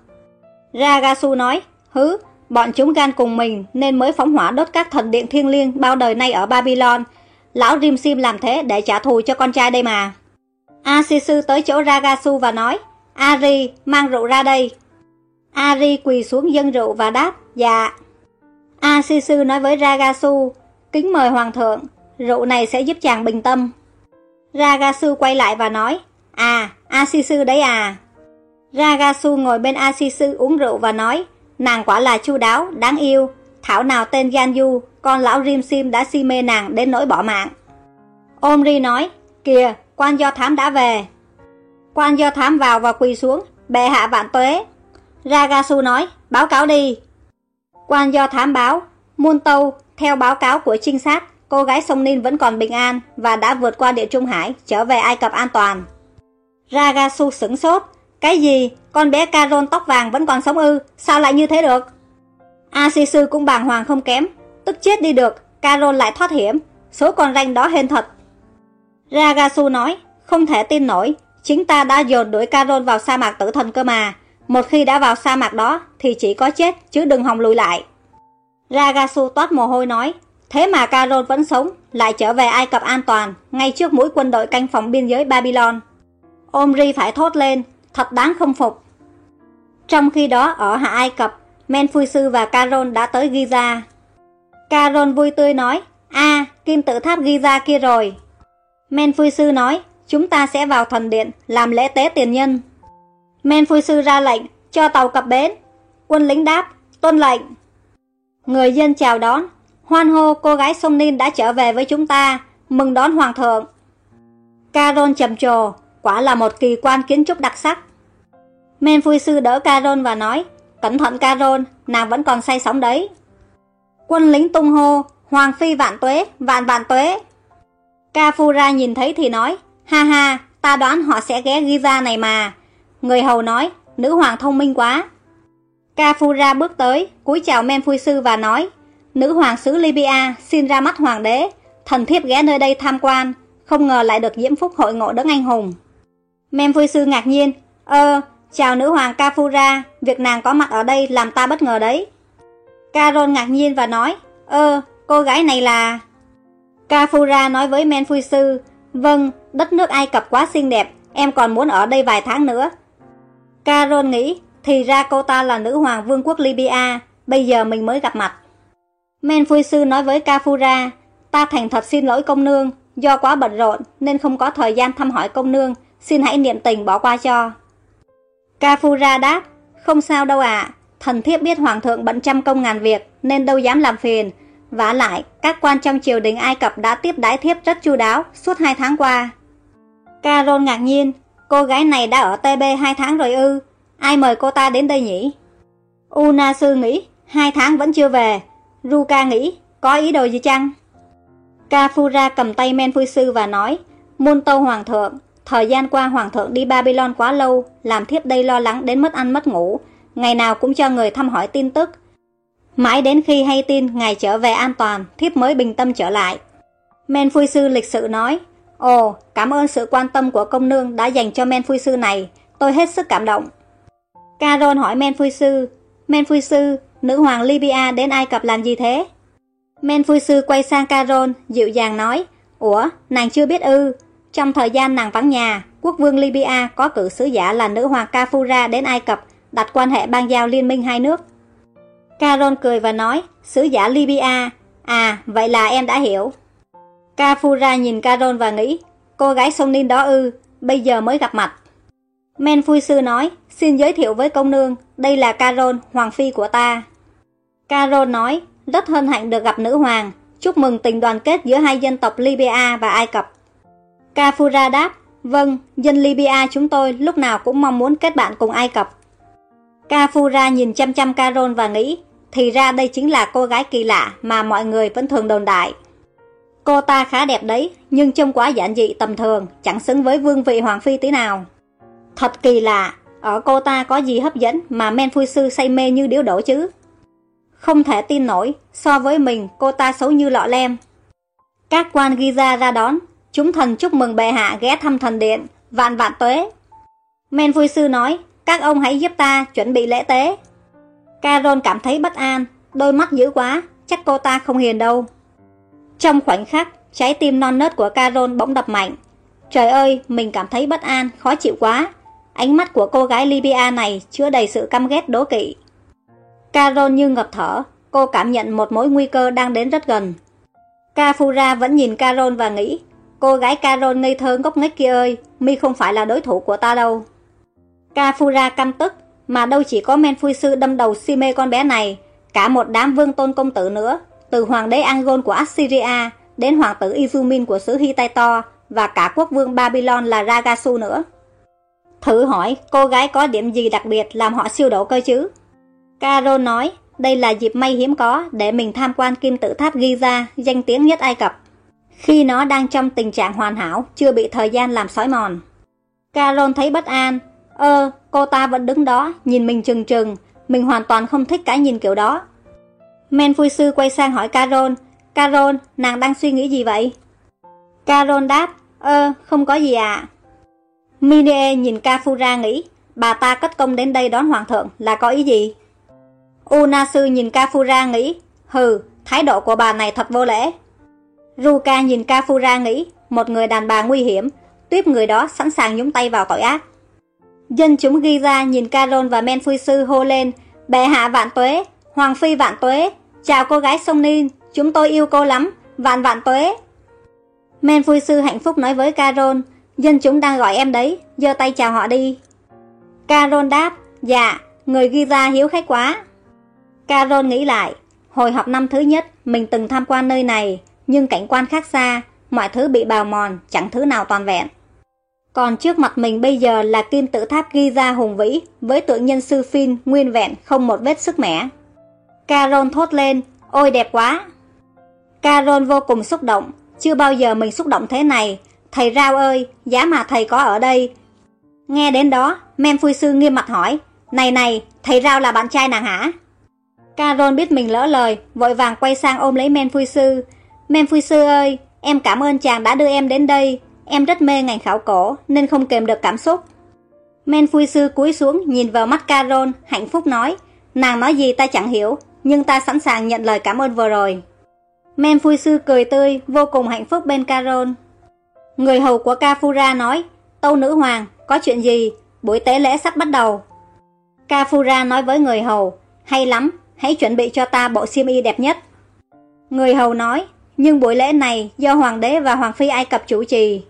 Ragasu nói, hứ, bọn chúng gan cùng mình nên mới phóng hỏa đốt các thần điện thiêng liêng bao đời nay ở Babylon. Lão Rimsim làm thế để trả thù cho con trai đây mà. Asisu tới chỗ Ragasu và nói, Ari, mang rượu ra đây. Ari quỳ xuống dân rượu và đáp, dạ. A Sư nói với Ragasu, Kính mời hoàng thượng, rượu này sẽ giúp chàng bình tâm. Ragasu quay lại và nói, À, Asisu đấy à. Ragasu ngồi bên Asisu uống rượu và nói, nàng quả là chu đáo, đáng yêu. Thảo nào tên Ganyu, con lão Rim Sim đã si mê nàng đến nỗi bỏ mạng. Omri nói, kìa, quan do thám đã về. Quan do thám vào và quỳ xuống, bệ hạ vạn tuế. Ragasu nói, báo cáo đi. Quan do thám báo, Muôn Tâu, theo báo cáo của trinh sát, cô gái sông Ninh vẫn còn bình an và đã vượt qua địa Trung Hải, trở về Ai Cập an toàn. Ragasu sửng sốt, cái gì, con bé Caron tóc vàng vẫn còn sống ư, sao lại như thế được? Asisu cũng bàng hoàng không kém, tức chết đi được, Caron lại thoát hiểm, số con ranh đó hên thật. Ragasu nói, không thể tin nổi, chính ta đã dồn đuổi Caron vào sa mạc tử thần cơ mà, một khi đã vào sa mạc đó thì chỉ có chết chứ đừng hòng lùi lại. Ragasu toát mồ hôi nói, thế mà Caron vẫn sống, lại trở về Ai Cập an toàn, ngay trước mũi quân đội canh phòng biên giới Babylon. Omri phải thốt lên, thật đáng không phục. Trong khi đó ở Hạ Ai Cập, Menphui Sư và Caron đã tới Giza. Caron vui tươi nói, a kim tự tháp Giza kia rồi. Menphui Sư nói, chúng ta sẽ vào thần điện, làm lễ tế tiền nhân. Menphui Sư ra lệnh, cho tàu cập bến. Quân lính đáp, tuân lệnh. Người dân chào đón, hoan hô cô gái sông Ninh đã trở về với chúng ta, mừng đón hoàng thượng. Caron trầm trồ, quả là một kỳ quan kiến trúc đặc sắc. Men vui sư đỡ Caron và nói, cẩn thận Caron, nàng vẫn còn say sóng đấy. Quân lính tung hô, Hoàng phi vạn tuế, vạn vạn tuế. Kafura nhìn thấy thì nói, ha ha, ta đoán họ sẽ ghé Giza này mà. Người hầu nói, nữ hoàng thông minh quá. Kafura bước tới, cúi chào men sư và nói, nữ hoàng xứ Libya xin ra mắt hoàng đế, thần thiếp ghé nơi đây tham quan, không ngờ lại được diễm phúc hội ngộ đấng anh hùng. Men sư ngạc nhiên, ơ, chào nữ hoàng Kafura, việc nàng có mặt ở đây làm ta bất ngờ đấy. Caron ngạc nhiên và nói, ơ, cô gái này là... Kafura nói với men sư, vâng, đất nước Ai Cập quá xinh đẹp, em còn muốn ở đây vài tháng nữa. Caron nghĩ, thì ra cô ta là nữ hoàng vương quốc Libya, bây giờ mình mới gặp mặt. Men Phui Sư nói với Kafura, ta thành thật xin lỗi công nương, do quá bận rộn nên không có thời gian thăm hỏi công nương, xin hãy niệm tình bỏ qua cho. Kafura đáp, không sao đâu ạ, thần thiếp biết hoàng thượng bận trăm công ngàn việc nên đâu dám làm phiền. vả lại, các quan trong triều đình Ai Cập đã tiếp đái thiếp rất chu đáo suốt hai tháng qua. Carol ngạc nhiên, cô gái này đã ở TB hai tháng rồi ư, Ai mời cô ta đến đây nhỉ? Una sư nghĩ, hai tháng vẫn chưa về. Ruka nghĩ, có ý đồ gì chăng? Kafura cầm tay men phu sư và nói, Môn Tâu Hoàng thượng, thời gian qua Hoàng thượng đi Babylon quá lâu, làm thiếp đây lo lắng đến mất ăn mất ngủ, ngày nào cũng cho người thăm hỏi tin tức. Mãi đến khi hay tin ngài trở về an toàn, thiếp mới bình tâm trở lại. Men phu sư lịch sự nói, Ồ, cảm ơn sự quan tâm của công nương đã dành cho men phu sư này, tôi hết sức cảm động. Caron hỏi Men Phui Sư, Men Phui Sư, nữ hoàng Libya đến Ai Cập làm gì thế? Men Phui Sư quay sang Caron, dịu dàng nói, Ủa, nàng chưa biết ư, trong thời gian nàng vắng nhà, quốc vương Libya có cử sứ giả là nữ hoàng Kafura đến Ai Cập, đặt quan hệ ban giao liên minh hai nước. Caron cười và nói, sứ giả Libya, à, vậy là em đã hiểu. Kafura nhìn Caron và nghĩ, cô gái sông Ninh đó ư, bây giờ mới gặp mặt. Men Phui Sư nói, xin giới thiệu với công nương, đây là Carol, hoàng phi của ta. Carol nói, rất hân hạnh được gặp nữ hoàng, chúc mừng tình đoàn kết giữa hai dân tộc Libya và Ai Cập. Kafura đáp, vâng, dân Libya chúng tôi lúc nào cũng mong muốn kết bạn cùng Ai Cập. Kafura nhìn chăm chăm Carol và nghĩ, thì ra đây chính là cô gái kỳ lạ mà mọi người vẫn thường đồn đại. Cô ta khá đẹp đấy, nhưng trông quá giản dị tầm thường, chẳng xứng với vương vị hoàng phi tí nào. Thật kỳ lạ, ở cô ta có gì hấp dẫn mà men Phu sư say mê như điếu đổ chứ? Không thể tin nổi, so với mình cô ta xấu như lọ lem. Các quan ghi ra ra đón, chúng thần chúc mừng bệ hạ ghé thăm thần điện, vạn vạn tuế. Men Phu sư nói, các ông hãy giúp ta chuẩn bị lễ tế. Caron cảm thấy bất an, đôi mắt dữ quá, chắc cô ta không hiền đâu. Trong khoảnh khắc, trái tim non nớt của Caron bỗng đập mạnh. Trời ơi, mình cảm thấy bất an, khó chịu quá. Ánh mắt của cô gái Libya này chứa đầy sự căm ghét đố kỵ. Carol như ngập thở, cô cảm nhận một mối nguy cơ đang đến rất gần. Kafura vẫn nhìn Carol và nghĩ, cô gái Carol ngây thơ ngốc nghếch kia ơi, mi không phải là đối thủ của ta đâu. Kafura căm tức, mà đâu chỉ có men phui sư đâm đầu si mê con bé này, cả một đám vương tôn công tử nữa, từ hoàng đế Angol của Assyria đến hoàng tử Izumin của xứ Hittito và cả quốc vương Babylon là Ragasu nữa. Thử hỏi cô gái có điểm gì đặc biệt làm họ siêu đổ cơ chứ? Carol nói đây là dịp may hiếm có để mình tham quan kim tự tháp Giza danh tiếng nhất Ai Cập. Khi nó đang trong tình trạng hoàn hảo, chưa bị thời gian làm sói mòn. Carol thấy bất an. Ơ, cô ta vẫn đứng đó, nhìn mình trừng trừng. Mình hoàn toàn không thích cái nhìn kiểu đó. Men vui sư quay sang hỏi Carol. Carol, nàng đang suy nghĩ gì vậy? Carol đáp. Ơ, không có gì ạ. À. Minie nhìn Kafura nghĩ, bà ta cất công đến đây đón hoàng thượng là có ý gì? Unasu nhìn Kafura nghĩ, hừ, thái độ của bà này thật vô lễ. Ruka nhìn Kafura nghĩ, một người đàn bà nguy hiểm, tuyếp người đó sẵn sàng nhúng tay vào tội ác. Dân chúng ghi ra nhìn Carol và Men Sư hô lên, bệ hạ vạn tuế, hoàng phi vạn tuế, chào cô gái sông Nin, chúng tôi yêu cô lắm, vạn vạn tuế. Men Sư hạnh phúc nói với Carol dân chúng đang gọi em đấy, giơ tay chào họ đi. Caron đáp, dạ, người ghi ra hiếu khách quá. Carol nghĩ lại, hồi học năm thứ nhất, mình từng tham quan nơi này, nhưng cảnh quan khác xa, mọi thứ bị bào mòn, chẳng thứ nào toàn vẹn. Còn trước mặt mình bây giờ là kim tự tháp ghi ra hùng vĩ, với tượng nhân sư Phin nguyên vẹn, không một vết sức mẻ. Carol thốt lên, ôi đẹp quá. Carol vô cùng xúc động, chưa bao giờ mình xúc động thế này. Thầy Rao ơi, giá mà thầy có ở đây. Nghe đến đó, Mem Phui Sư nghiêm mặt hỏi, này này, thầy Rao là bạn trai nàng hả? Carol biết mình lỡ lời, vội vàng quay sang ôm lấy Men Phui Sư. Men Phui Sư ơi, em cảm ơn chàng đã đưa em đến đây. Em rất mê ngành khảo cổ, nên không kềm được cảm xúc. Men Phui Sư cúi xuống, nhìn vào mắt Carol, hạnh phúc nói. Nàng nói gì ta chẳng hiểu, nhưng ta sẵn sàng nhận lời cảm ơn vừa rồi. Men Phui Sư cười tươi, vô cùng hạnh phúc bên Carol. Người hầu của Kafura nói, Tâu nữ hoàng, có chuyện gì? Buổi tế lễ sắp bắt đầu. Kafura nói với người hầu, hay lắm, hãy chuẩn bị cho ta bộ xiêm y đẹp nhất. Người hầu nói, nhưng buổi lễ này do Hoàng đế và Hoàng phi Ai Cập chủ trì.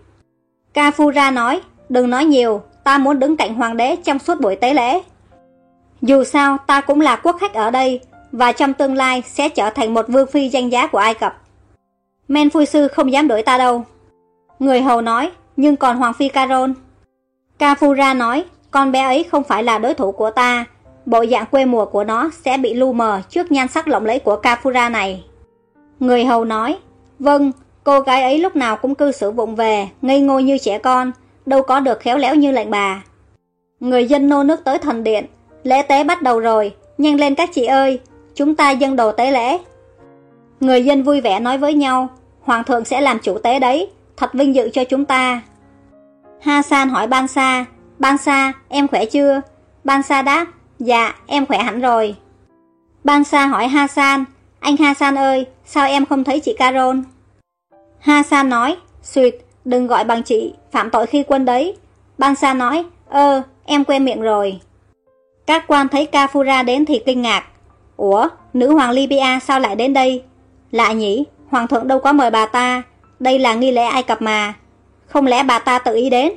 Kafura nói, đừng nói nhiều, ta muốn đứng cạnh Hoàng đế trong suốt buổi tế lễ. Dù sao, ta cũng là quốc khách ở đây, và trong tương lai sẽ trở thành một vương phi danh giá của Ai Cập. Men Phui Sư không dám đuổi ta đâu. Người hầu nói, nhưng còn Hoàng phi Caron. Kafura nói, con bé ấy không phải là đối thủ của ta, bộ dạng quê mùa của nó sẽ bị lu mờ trước nhan sắc lộng lẫy của Kafura này. Người hầu nói, vâng, cô gái ấy lúc nào cũng cư xử vụng về, ngây ngô như trẻ con, đâu có được khéo léo như lệnh bà. Người dân nô nước tới thần điện, lễ tế bắt đầu rồi, nhanh lên các chị ơi, chúng ta dân đồ tế lễ. Người dân vui vẻ nói với nhau, Hoàng thượng sẽ làm chủ tế đấy, thật vinh dự cho chúng ta. Hasan hỏi Ban Sa, Ban Sa, em khỏe chưa? Ban Sa đáp, Dạ, em khỏe hẳn rồi. Ban Sa hỏi Hasan, anh Hasan ơi, sao em không thấy chị Carol? Hasan nói, suyệt, đừng gọi bằng chị, phạm tội khi quân đấy. Ban Sa nói, ơ, em quen miệng rồi. Các quan thấy Kafura đến thì kinh ngạc. Ủa, nữ hoàng Libya sao lại đến đây? Lạ nhỉ, hoàng thượng đâu có mời bà ta, đây là nghi lễ Ai Cập mà. Không lẽ bà ta tự ý đến?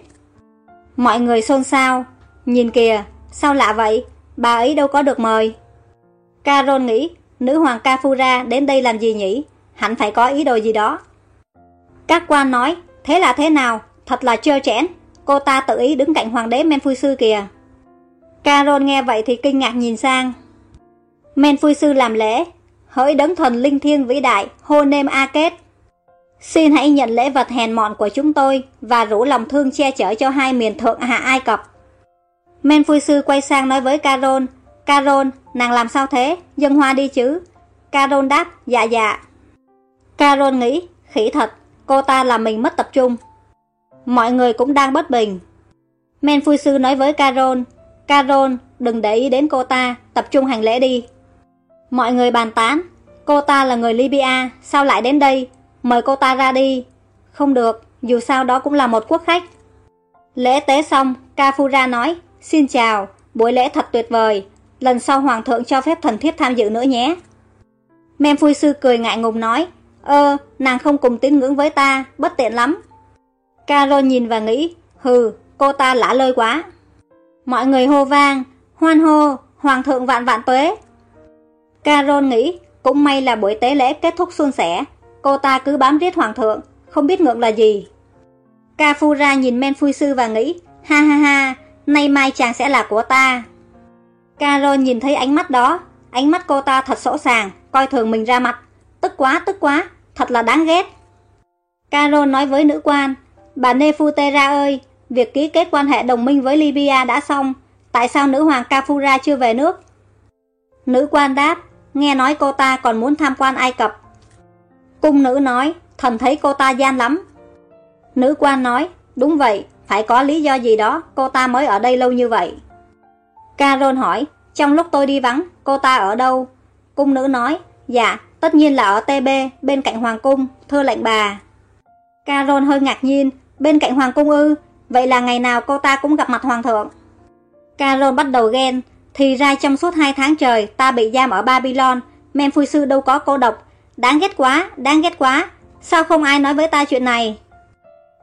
Mọi người xôn xao, nhìn kìa, sao lạ vậy? bà ấy đâu có được mời. Carol nghĩ, nữ hoàng Kafura đến đây làm gì nhỉ? Hẳn phải có ý đồ gì đó. Các quan nói, thế là thế nào? Thật là trơ trẽn Cô ta tự ý đứng cạnh hoàng đế Menphui Sư kìa. Carol nghe vậy thì kinh ngạc nhìn sang. Menphui Sư làm lễ, hỡi đấng thần linh thiêng vĩ đại, hô nêm A Kết. Xin hãy nhận lễ vật hèn mọn của chúng tôi và rủ lòng thương che chở cho hai miền thượng hạ Ai Cập. Men phui sư quay sang nói với Carol, Carol, nàng làm sao thế? Dân hoa đi chứ? Carol đáp, dạ dạ. Carol nghĩ, khỉ thật, cô ta làm mình mất tập trung. Mọi người cũng đang bất bình. Men phui sư nói với Carol, Carol, đừng để ý đến cô ta, tập trung hành lễ đi. Mọi người bàn tán, cô ta là người Libya, sao lại đến đây? Mời cô ta ra đi. Không được, dù sao đó cũng là một quốc khách. Lễ tế xong, Kafura nói, Xin chào, buổi lễ thật tuyệt vời. Lần sau Hoàng thượng cho phép thần thiếp tham dự nữa nhé. Mem Phui Sư cười ngại ngùng nói, Ơ, nàng không cùng tín ngưỡng với ta, bất tiện lắm. Carol nhìn và nghĩ, hừ, cô ta lả lơi quá. Mọi người hô vang, hoan hô, hoàng thượng vạn vạn tuế. Carol nghĩ, cũng may là buổi tế lễ kết thúc suôn sẻ, cô ta cứ bám riết hoàng thượng, không biết ngượng là gì. Kafura nhìn men phui sư và nghĩ, ha ha ha, nay mai chàng sẽ là của ta. Carol nhìn thấy ánh mắt đó, ánh mắt cô ta thật sỗ sàng, coi thường mình ra mặt. Tức quá, tức quá, thật là đáng ghét. Carol nói với nữ quan, bà Nefutera ơi, việc ký kết quan hệ đồng minh với Libya đã xong, tại sao nữ hoàng Kafura chưa về nước? Nữ quan đáp, nghe nói cô ta còn muốn tham quan Ai Cập. Cung nữ nói, thần thấy cô ta gian lắm. Nữ quan nói, đúng vậy, phải có lý do gì đó cô ta mới ở đây lâu như vậy. Carol hỏi, trong lúc tôi đi vắng, cô ta ở đâu? Cung nữ nói, dạ, tất nhiên là ở TB, bên cạnh Hoàng Cung, thưa lệnh bà. Carol hơi ngạc nhiên, bên cạnh Hoàng Cung ư, vậy là ngày nào cô ta cũng gặp mặt Hoàng thượng. Carol bắt đầu ghen, thì ra trong suốt hai tháng trời ta bị giam ở Babylon, men phu sư đâu có cô độc. Đáng ghét quá, đáng ghét quá, sao không ai nói với ta chuyện này?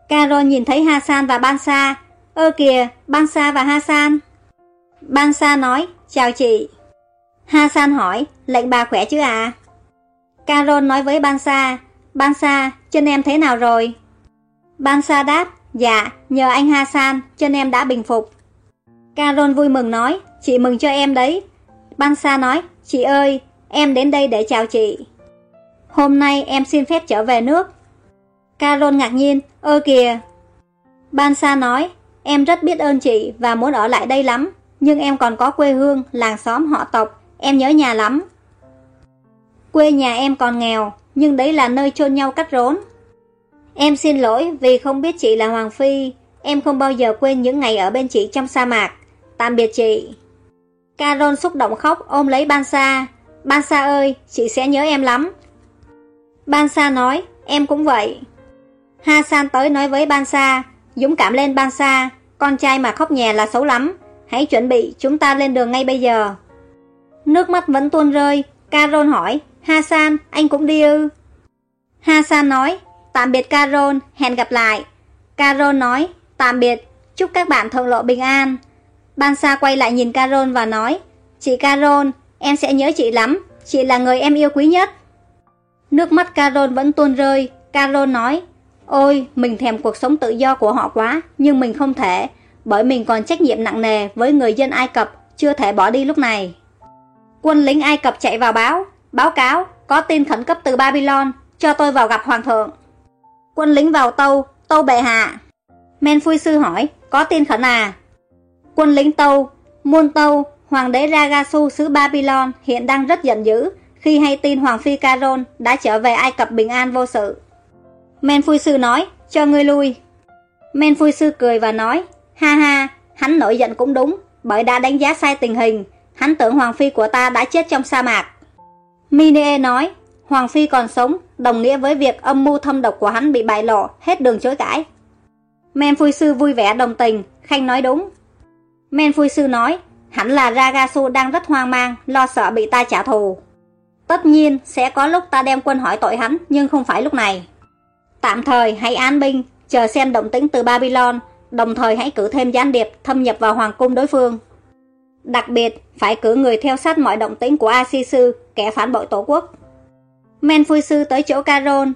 Carol nhìn thấy Hasan và Bansa. Ơ kìa, Bansa và Hasan Bansa nói, chào chị. Hasan hỏi, lệnh bà khỏe chứ à? Carol nói với Bansa, Bansa, chân em thế nào rồi? Bansa đáp, dạ, nhờ anh Hasan, chân em đã bình phục. Carol vui mừng nói, chị mừng cho em đấy. Bansa nói, chị ơi, em đến đây để chào chị. Hôm nay em xin phép trở về nước. Carol ngạc nhiên, ơ kìa. Bansa nói, em rất biết ơn chị và muốn ở lại đây lắm, nhưng em còn có quê hương, làng xóm họ tộc, em nhớ nhà lắm. Quê nhà em còn nghèo, nhưng đấy là nơi chôn nhau cắt rốn. Em xin lỗi vì không biết chị là Hoàng Phi, em không bao giờ quên những ngày ở bên chị trong sa mạc. Tạm biệt chị. Carol xúc động khóc ôm lấy Bansa. Bansa ơi, chị sẽ nhớ em lắm. Bansa nói, em cũng vậy. Ha San tới nói với Bansa, dũng cảm lên Bansa, con trai mà khóc nhè là xấu lắm. Hãy chuẩn bị, chúng ta lên đường ngay bây giờ. Nước mắt vẫn tuôn rơi, Carol hỏi, Ha San, anh cũng đi ư? Ha San nói, tạm biệt Carol, hẹn gặp lại. Carol nói, tạm biệt, chúc các bạn thuận lộ bình an. Bansa quay lại nhìn Carol và nói, chị Carol, em sẽ nhớ chị lắm, chị là người em yêu quý nhất. Nước mắt Carol vẫn tuôn rơi, Carol nói, ôi, mình thèm cuộc sống tự do của họ quá, nhưng mình không thể, bởi mình còn trách nhiệm nặng nề với người dân Ai Cập, chưa thể bỏ đi lúc này. Quân lính Ai Cập chạy vào báo, báo cáo, có tin khẩn cấp từ Babylon, cho tôi vào gặp Hoàng thượng. Quân lính vào tâu, tâu bệ hạ. Men Phui Sư hỏi, có tin khẩn à? Quân lính tâu, muôn tâu, Hoàng đế Ragasu xứ Babylon hiện đang rất giận dữ khi hay tin Hoàng Phi Caron đã trở về Ai Cập bình an vô sự. Men Phui Sư nói, cho ngươi lui. Men Phui Sư cười và nói, ha ha, hắn nổi giận cũng đúng, bởi đã đánh giá sai tình hình, hắn tưởng Hoàng Phi của ta đã chết trong sa mạc. Minie nói, Hoàng Phi còn sống, đồng nghĩa với việc âm mưu thâm độc của hắn bị bại lộ, hết đường chối cãi. Men Phui Sư vui vẻ đồng tình, Khanh nói đúng. Men Phui Sư nói, hẳn là Ragasu đang rất hoang mang, lo sợ bị ta trả thù. Tất nhiên, sẽ có lúc ta đem quân hỏi tội hắn, nhưng không phải lúc này. Tạm thời hãy an binh, chờ xem động tĩnh từ Babylon, đồng thời hãy cử thêm gián điệp thâm nhập vào hoàng cung đối phương. Đặc biệt, phải cử người theo sát mọi động tĩnh của Asisu, Sư, kẻ phản bội tổ quốc. Men Phui Sư tới chỗ Carol.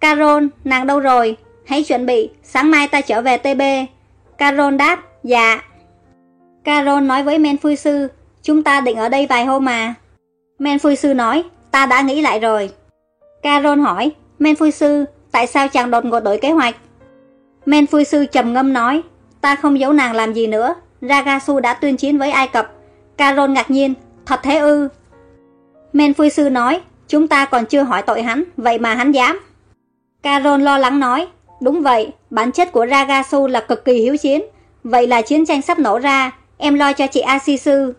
Carol, nàng đâu rồi? Hãy chuẩn bị, sáng mai ta trở về TB. Carol đáp, dạ. Carol nói với Men Phui Sư, chúng ta định ở đây vài hôm mà. Men Phui Sư nói, ta đã nghĩ lại rồi. Carol hỏi, Men Phui Sư, tại sao chàng đột ngột đổi kế hoạch? Men Phui Sư trầm ngâm nói, ta không giấu nàng làm gì nữa, Ragasu đã tuyên chiến với Ai Cập. Carol ngạc nhiên, thật thế ư? Men Phui Sư nói, chúng ta còn chưa hỏi tội hắn, vậy mà hắn dám. Carol lo lắng nói, đúng vậy, bản chất của Ragasu là cực kỳ hiếu chiến, vậy là chiến tranh sắp nổ ra, em lo cho chị Asisu.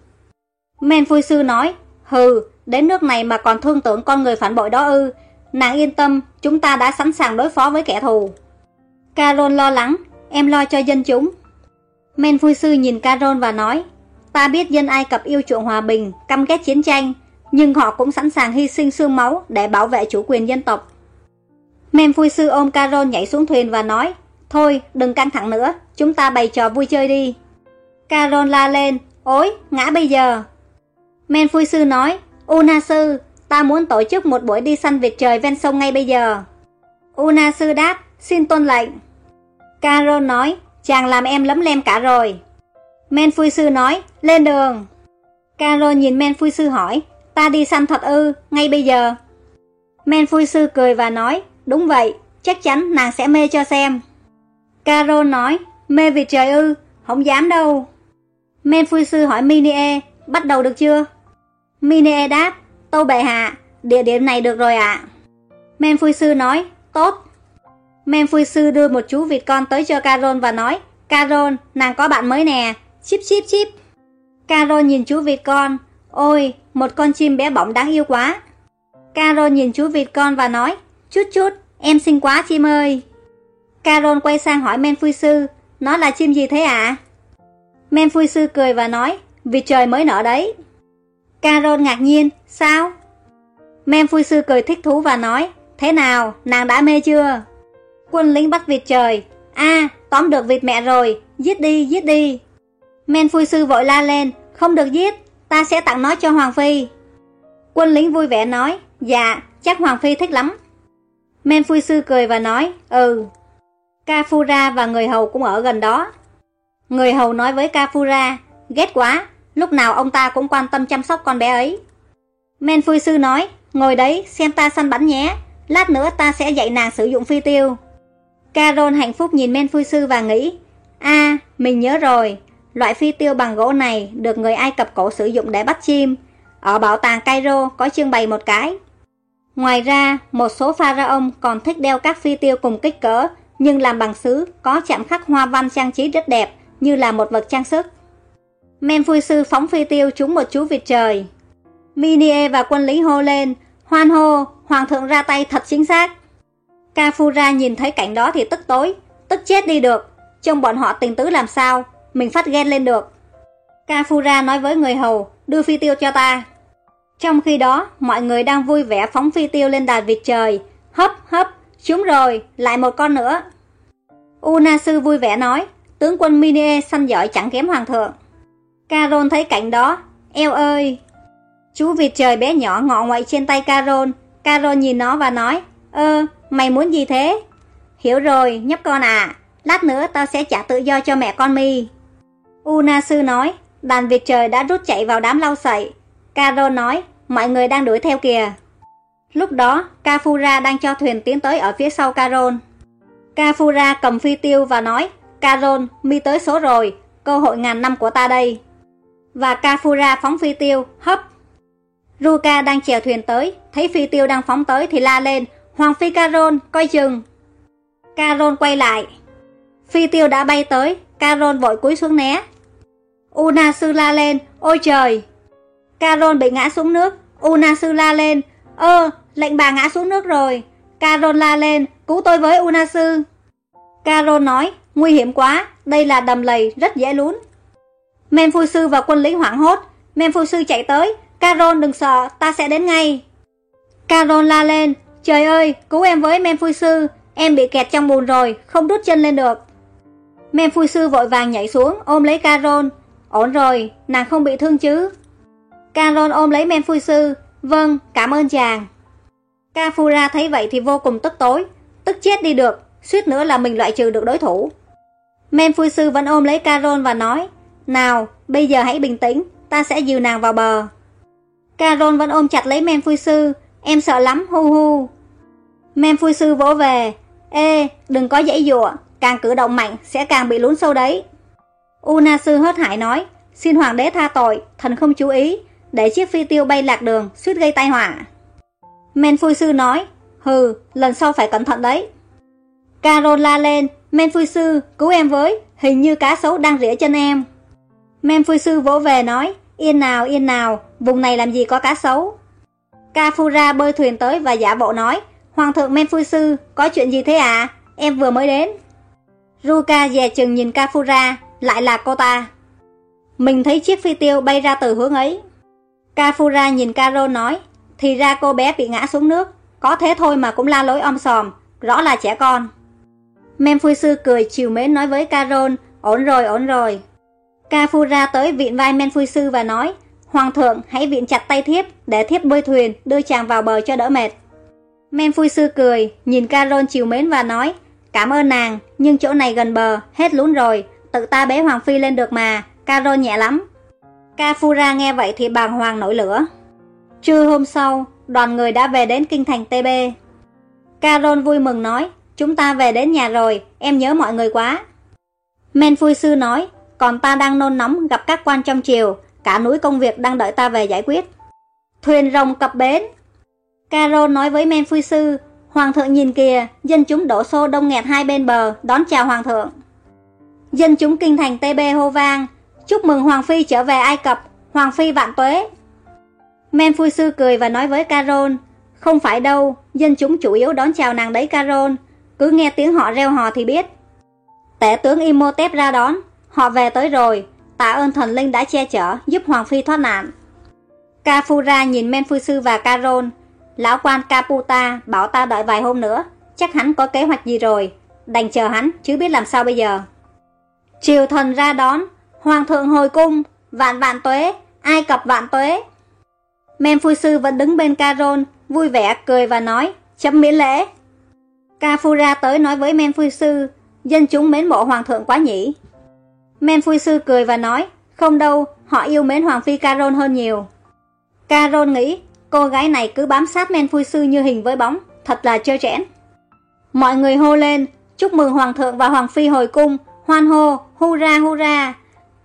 Men Phui Sư nói, hừ, đến nước này mà còn thương tưởng con người phản bội đó ư, nàng yên tâm, chúng ta đã sẵn sàng đối phó với kẻ thù. Carol lo lắng, em lo cho dân chúng. Men vui Sư nhìn Carol và nói, ta biết dân Ai Cập yêu chuộng hòa bình, căm ghét chiến tranh, nhưng họ cũng sẵn sàng hy sinh xương máu để bảo vệ chủ quyền dân tộc. Men vui sư ôm Carol nhảy xuống thuyền và nói, Thôi, đừng căng thẳng nữa, chúng ta bày trò vui chơi đi. Carol la lên, ối, ngã bây giờ. Men phui sư nói, Una sư, ta muốn tổ chức một buổi đi săn vịt trời ven sông ngay bây giờ. Una sư đáp, xin tuân lệnh. Carol nói, chàng làm em lấm lem cả rồi. Men phui sư nói, lên đường. Carol nhìn Men phui sư hỏi, ta đi săn thật ư, ngay bây giờ. Men phui sư cười và nói, đúng vậy, chắc chắn nàng sẽ mê cho xem. Carol nói, mê vịt trời ư, không dám đâu. Men phui sư hỏi Minie, bắt đầu được chưa? Minie đáp, tâu bệ hạ, địa điểm này được rồi ạ. Men phui sư nói, tốt. Men phui sư đưa một chú vịt con tới cho Carol và nói, Carol, nàng có bạn mới nè, chip chip chip. Carol nhìn chú vịt con, ôi, một con chim bé bỏng đáng yêu quá. Carol nhìn chú vịt con và nói, chút chút, em xinh quá chim ơi. Carol quay sang hỏi Men Phui Sư, nó là chim gì thế ạ? À? Men Phui Sư cười và nói, vịt trời mới nở đấy. Carol ngạc nhiên, sao? Men Phui Sư cười thích thú và nói, thế nào, nàng đã mê chưa? Quân lính bắt vịt trời, a tóm được vịt mẹ rồi, giết đi, giết đi. Men Phui Sư vội la lên, không được giết, ta sẽ tặng nó cho Hoàng Phi. Quân lính vui vẻ nói, dạ, chắc Hoàng Phi thích lắm. Men Phui Sư cười và nói, ừ. Kafura và người hầu cũng ở gần đó. Người hầu nói với Kafura, ghét quá, lúc nào ông ta cũng quan tâm chăm sóc con bé ấy. Men Phui Sư nói, ngồi đấy, xem ta săn bắn nhé, lát nữa ta sẽ dạy nàng sử dụng phi tiêu. Carol hạnh phúc nhìn Men Phui Sư và nghĩ, a mình nhớ rồi, loại phi tiêu bằng gỗ này được người Ai Cập cổ sử dụng để bắt chim. Ở bảo tàng Cairo có trưng bày một cái. Ngoài ra, một số pharaoh còn thích đeo các phi tiêu cùng kích cỡ, nhưng làm bằng sứ, có chạm khắc hoa văn trang trí rất đẹp, như là một vật trang sức. Men vui sư phóng phi tiêu trúng một chú vịt trời. Minie và quân lính hô lên, hoan hô, hoàng thượng ra tay thật chính xác. Kafura nhìn thấy cảnh đó thì tức tối, tức chết đi được. Trông bọn họ tình tứ làm sao, mình phát ghen lên được. Kafura nói với người hầu, đưa phi tiêu cho ta. Trong khi đó, mọi người đang vui vẻ phóng phi tiêu lên đàn vịt trời. Hấp, hấp, chúng rồi, lại một con nữa. Unasu vui vẻ nói, tướng quân Minie săn giỏi chẳng kém hoàng thượng. Carol thấy cảnh đó, eo ơi. Chú vịt trời bé nhỏ ngọ ngoại trên tay Carol. Carol nhìn nó và nói, ơ, mày muốn gì thế? Hiểu rồi, nhóc con à, lát nữa tao sẽ trả tự do cho mẹ con mi. Unasu nói, đàn vịt trời đã rút chạy vào đám lau sậy. Carol nói, mọi người đang đuổi theo kìa. Lúc đó, Kafura đang cho thuyền tiến tới ở phía sau Carol. Kafura cầm phi tiêu và nói, Carol, mi tới số rồi, cơ hội ngàn năm của ta đây. Và Kafura phóng phi tiêu, hấp. Ruka đang chèo thuyền tới, thấy phi tiêu đang phóng tới thì la lên, Hoàng phi Carol, coi chừng. Carol quay lại. Phi tiêu đã bay tới, Carol vội cúi xuống né. Unasu la lên, ôi trời! Carol bị ngã xuống nước, Unasu la lên, ơ, lệnh bà ngã xuống nước rồi. Carol la lên, cứu tôi với Unasu. Caron Carol nói, nguy hiểm quá, đây là đầm lầy, rất dễ lún. Men phu sư và quân lính hoảng hốt, men phu sư chạy tới, Carol đừng sợ, ta sẽ đến ngay. Carol la lên, trời ơi, cứu em với men phu sư, em bị kẹt trong bùn rồi, không đút chân lên được. Men phu sư vội vàng nhảy xuống, ôm lấy Carol. Ổn rồi, nàng không bị thương chứ? Carol ôm lấy men phu sư, vâng, cảm ơn chàng. Kafura thấy vậy thì vô cùng tức tối, tức chết đi được, suýt nữa là mình loại trừ được đối thủ. Men phu sư vẫn ôm lấy Carol và nói, nào, bây giờ hãy bình tĩnh, ta sẽ dìu nàng vào bờ. Carol vẫn ôm chặt lấy men phu sư, em sợ lắm, hu hu. Men phu sư vỗ về, ê, đừng có dãy dụa, càng cử động mạnh sẽ càng bị lún sâu đấy. Una sư hớt hải nói, xin hoàng đế tha tội, thần không chú ý, để chiếc phi tiêu bay lạc đường, suýt gây tai họa. Men phu sư nói, hừ, lần sau phải cẩn thận đấy. Carol la lên, Men phu sư, cứu em với, hình như cá sấu đang rỉa chân em. Men phu sư vỗ về nói, yên nào, yên nào, vùng này làm gì có cá sấu. Kafura bơi thuyền tới và giả bộ nói, Hoàng thượng Men phu sư, có chuyện gì thế à? Em vừa mới đến. Ruka dè chừng nhìn Kafura, lại là cô ta. Mình thấy chiếc phi tiêu bay ra từ hướng ấy. Kafura nhìn Caro nói, thì ra cô bé bị ngã xuống nước, có thế thôi mà cũng la lối om sòm, rõ là trẻ con. Memphui sư cười chiều mến nói với Carol, ổn rồi, ổn rồi. Kafura tới viện vai Men Phu sư và nói, Hoàng thượng hãy viện chặt tay thiếp để thiếp bơi thuyền đưa chàng vào bờ cho đỡ mệt. Men Phu sư cười, nhìn Caron chiều mến và nói, cảm ơn nàng, nhưng chỗ này gần bờ, hết lún rồi, tự ta bế Hoàng Phi lên được mà, Caron nhẹ lắm. Kafura nghe vậy thì bàng hoàng nổi lửa. Trưa hôm sau, đoàn người đã về đến kinh thành TB. Caron vui mừng nói, chúng ta về đến nhà rồi, em nhớ mọi người quá. Men Phui Sư nói, còn ta đang nôn nóng gặp các quan trong triều, cả núi công việc đang đợi ta về giải quyết. Thuyền rồng cập bến. Carol nói với Men Phui Sư, Hoàng thượng nhìn kìa, dân chúng đổ xô đông nghẹt hai bên bờ, đón chào Hoàng thượng. Dân chúng kinh thành TB hô vang, chúc mừng Hoàng Phi trở về Ai Cập, Hoàng Phi vạn tuế. Men Phui Sư cười và nói với Carol, không phải đâu, dân chúng chủ yếu đón chào nàng đấy Carol, cứ nghe tiếng họ reo hò thì biết. Tể tướng Imhotep ra đón, họ về tới rồi, tạ ơn thần linh đã che chở, giúp Hoàng Phi thoát nạn. Kafura nhìn Men phu Sư và Carol, lão quan Caputa bảo ta đợi vài hôm nữa, chắc hắn có kế hoạch gì rồi, đành chờ hắn chứ biết làm sao bây giờ. Triều thần ra đón, Hoàng thượng hồi cung, vạn vạn tuế, Ai Cập vạn tuế. Men phu Sư vẫn đứng bên Carol, vui vẻ cười và nói, chấm miễn lễ. Kafura tới nói với Men phu Sư, dân chúng mến mộ hoàng thượng quá nhỉ. Men Phui Sư cười và nói, không đâu, họ yêu mến Hoàng Phi Carol hơn nhiều. Carol nghĩ, cô gái này cứ bám sát Men Phui Sư như hình với bóng, thật là trơ trẽn. Mọi người hô lên, chúc mừng Hoàng thượng và Hoàng Phi hồi cung, hoan hô, hurra hurra.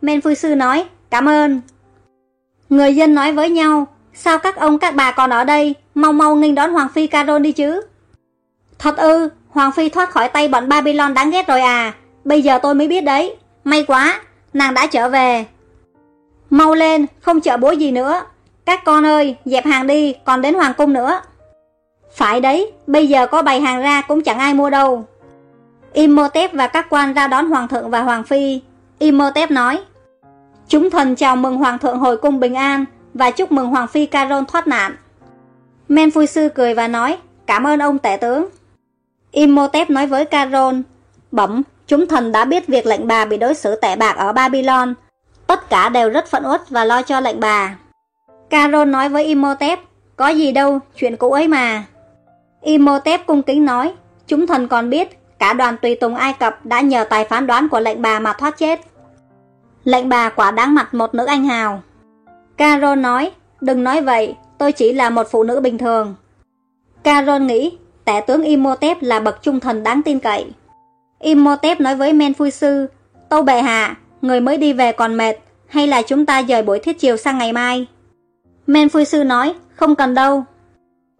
Men Phui Sư nói, cảm ơn. Người dân nói với nhau, sao các ông các bà còn ở đây, mau mau nghênh đón Hoàng Phi Carol đi chứ. Thật ư, Hoàng Phi thoát khỏi tay bọn Babylon đáng ghét rồi à, bây giờ tôi mới biết đấy. May quá, nàng đã trở về. Mau lên, không chợ búa gì nữa. Các con ơi, dẹp hàng đi, còn đến hoàng cung nữa. Phải đấy, bây giờ có bày hàng ra cũng chẳng ai mua đâu. Imhotep và các quan ra đón hoàng thượng và hoàng phi. Imhotep nói, Chúng thần chào mừng hoàng thượng hồi cung bình an và chúc mừng hoàng phi Caron thoát nạn. Men Phui Sư cười và nói, cảm ơn ông tể tướng. Imhotep nói với Caron, bẩm, Chúng thần đã biết việc lệnh bà bị đối xử tệ bạc ở Babylon. Tất cả đều rất phẫn uất và lo cho lệnh bà. Carol nói với Imhotep, có gì đâu, chuyện cũ ấy mà. Imhotep cung kính nói, chúng thần còn biết cả đoàn tùy tùng Ai Cập đã nhờ tài phán đoán của lệnh bà mà thoát chết. Lệnh bà quả đáng mặt một nữ anh hào. Carol nói, đừng nói vậy, tôi chỉ là một phụ nữ bình thường. Carol nghĩ, tể tướng Imhotep là bậc trung thần đáng tin cậy. Imhotep nói với Men Phui Sư, Tâu bệ hạ, người mới đi về còn mệt, hay là chúng ta dời buổi thiết chiều sang ngày mai? Men Phui Sư nói, không cần đâu.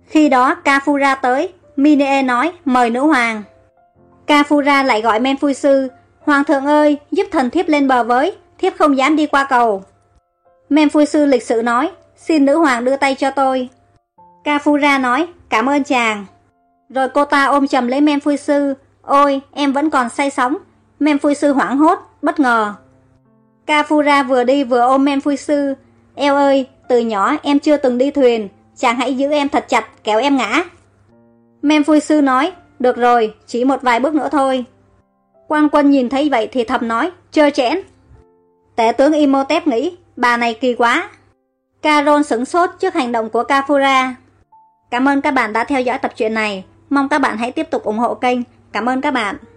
Khi đó Kafura tới, Minee nói, mời nữ hoàng. Kafura lại gọi Men Phui Sư, Hoàng thượng ơi, giúp thần thiếp lên bờ với, thiếp không dám đi qua cầu. Men Phui Sư lịch sự nói, xin nữ hoàng đưa tay cho tôi. Kafura nói, cảm ơn chàng. Rồi cô ta ôm chầm lấy Men Phui Sư, Ôi, em vẫn còn say sóng. Memphui sư hoảng hốt, bất ngờ. Kafura vừa đi vừa ôm Memphui sư. Eo ơi, từ nhỏ em chưa từng đi thuyền. Chàng hãy giữ em thật chặt, kéo em ngã. Memphui sư nói, được rồi, chỉ một vài bước nữa thôi. Quan quân nhìn thấy vậy thì thầm nói, chơ chẽn. Tể tướng Imhotep nghĩ, bà này kỳ quá. caron sửng sốt trước hành động của Kafura. Cảm ơn các bạn đã theo dõi tập truyện này. Mong các bạn hãy tiếp tục ủng hộ kênh Cảm ơn các bạn.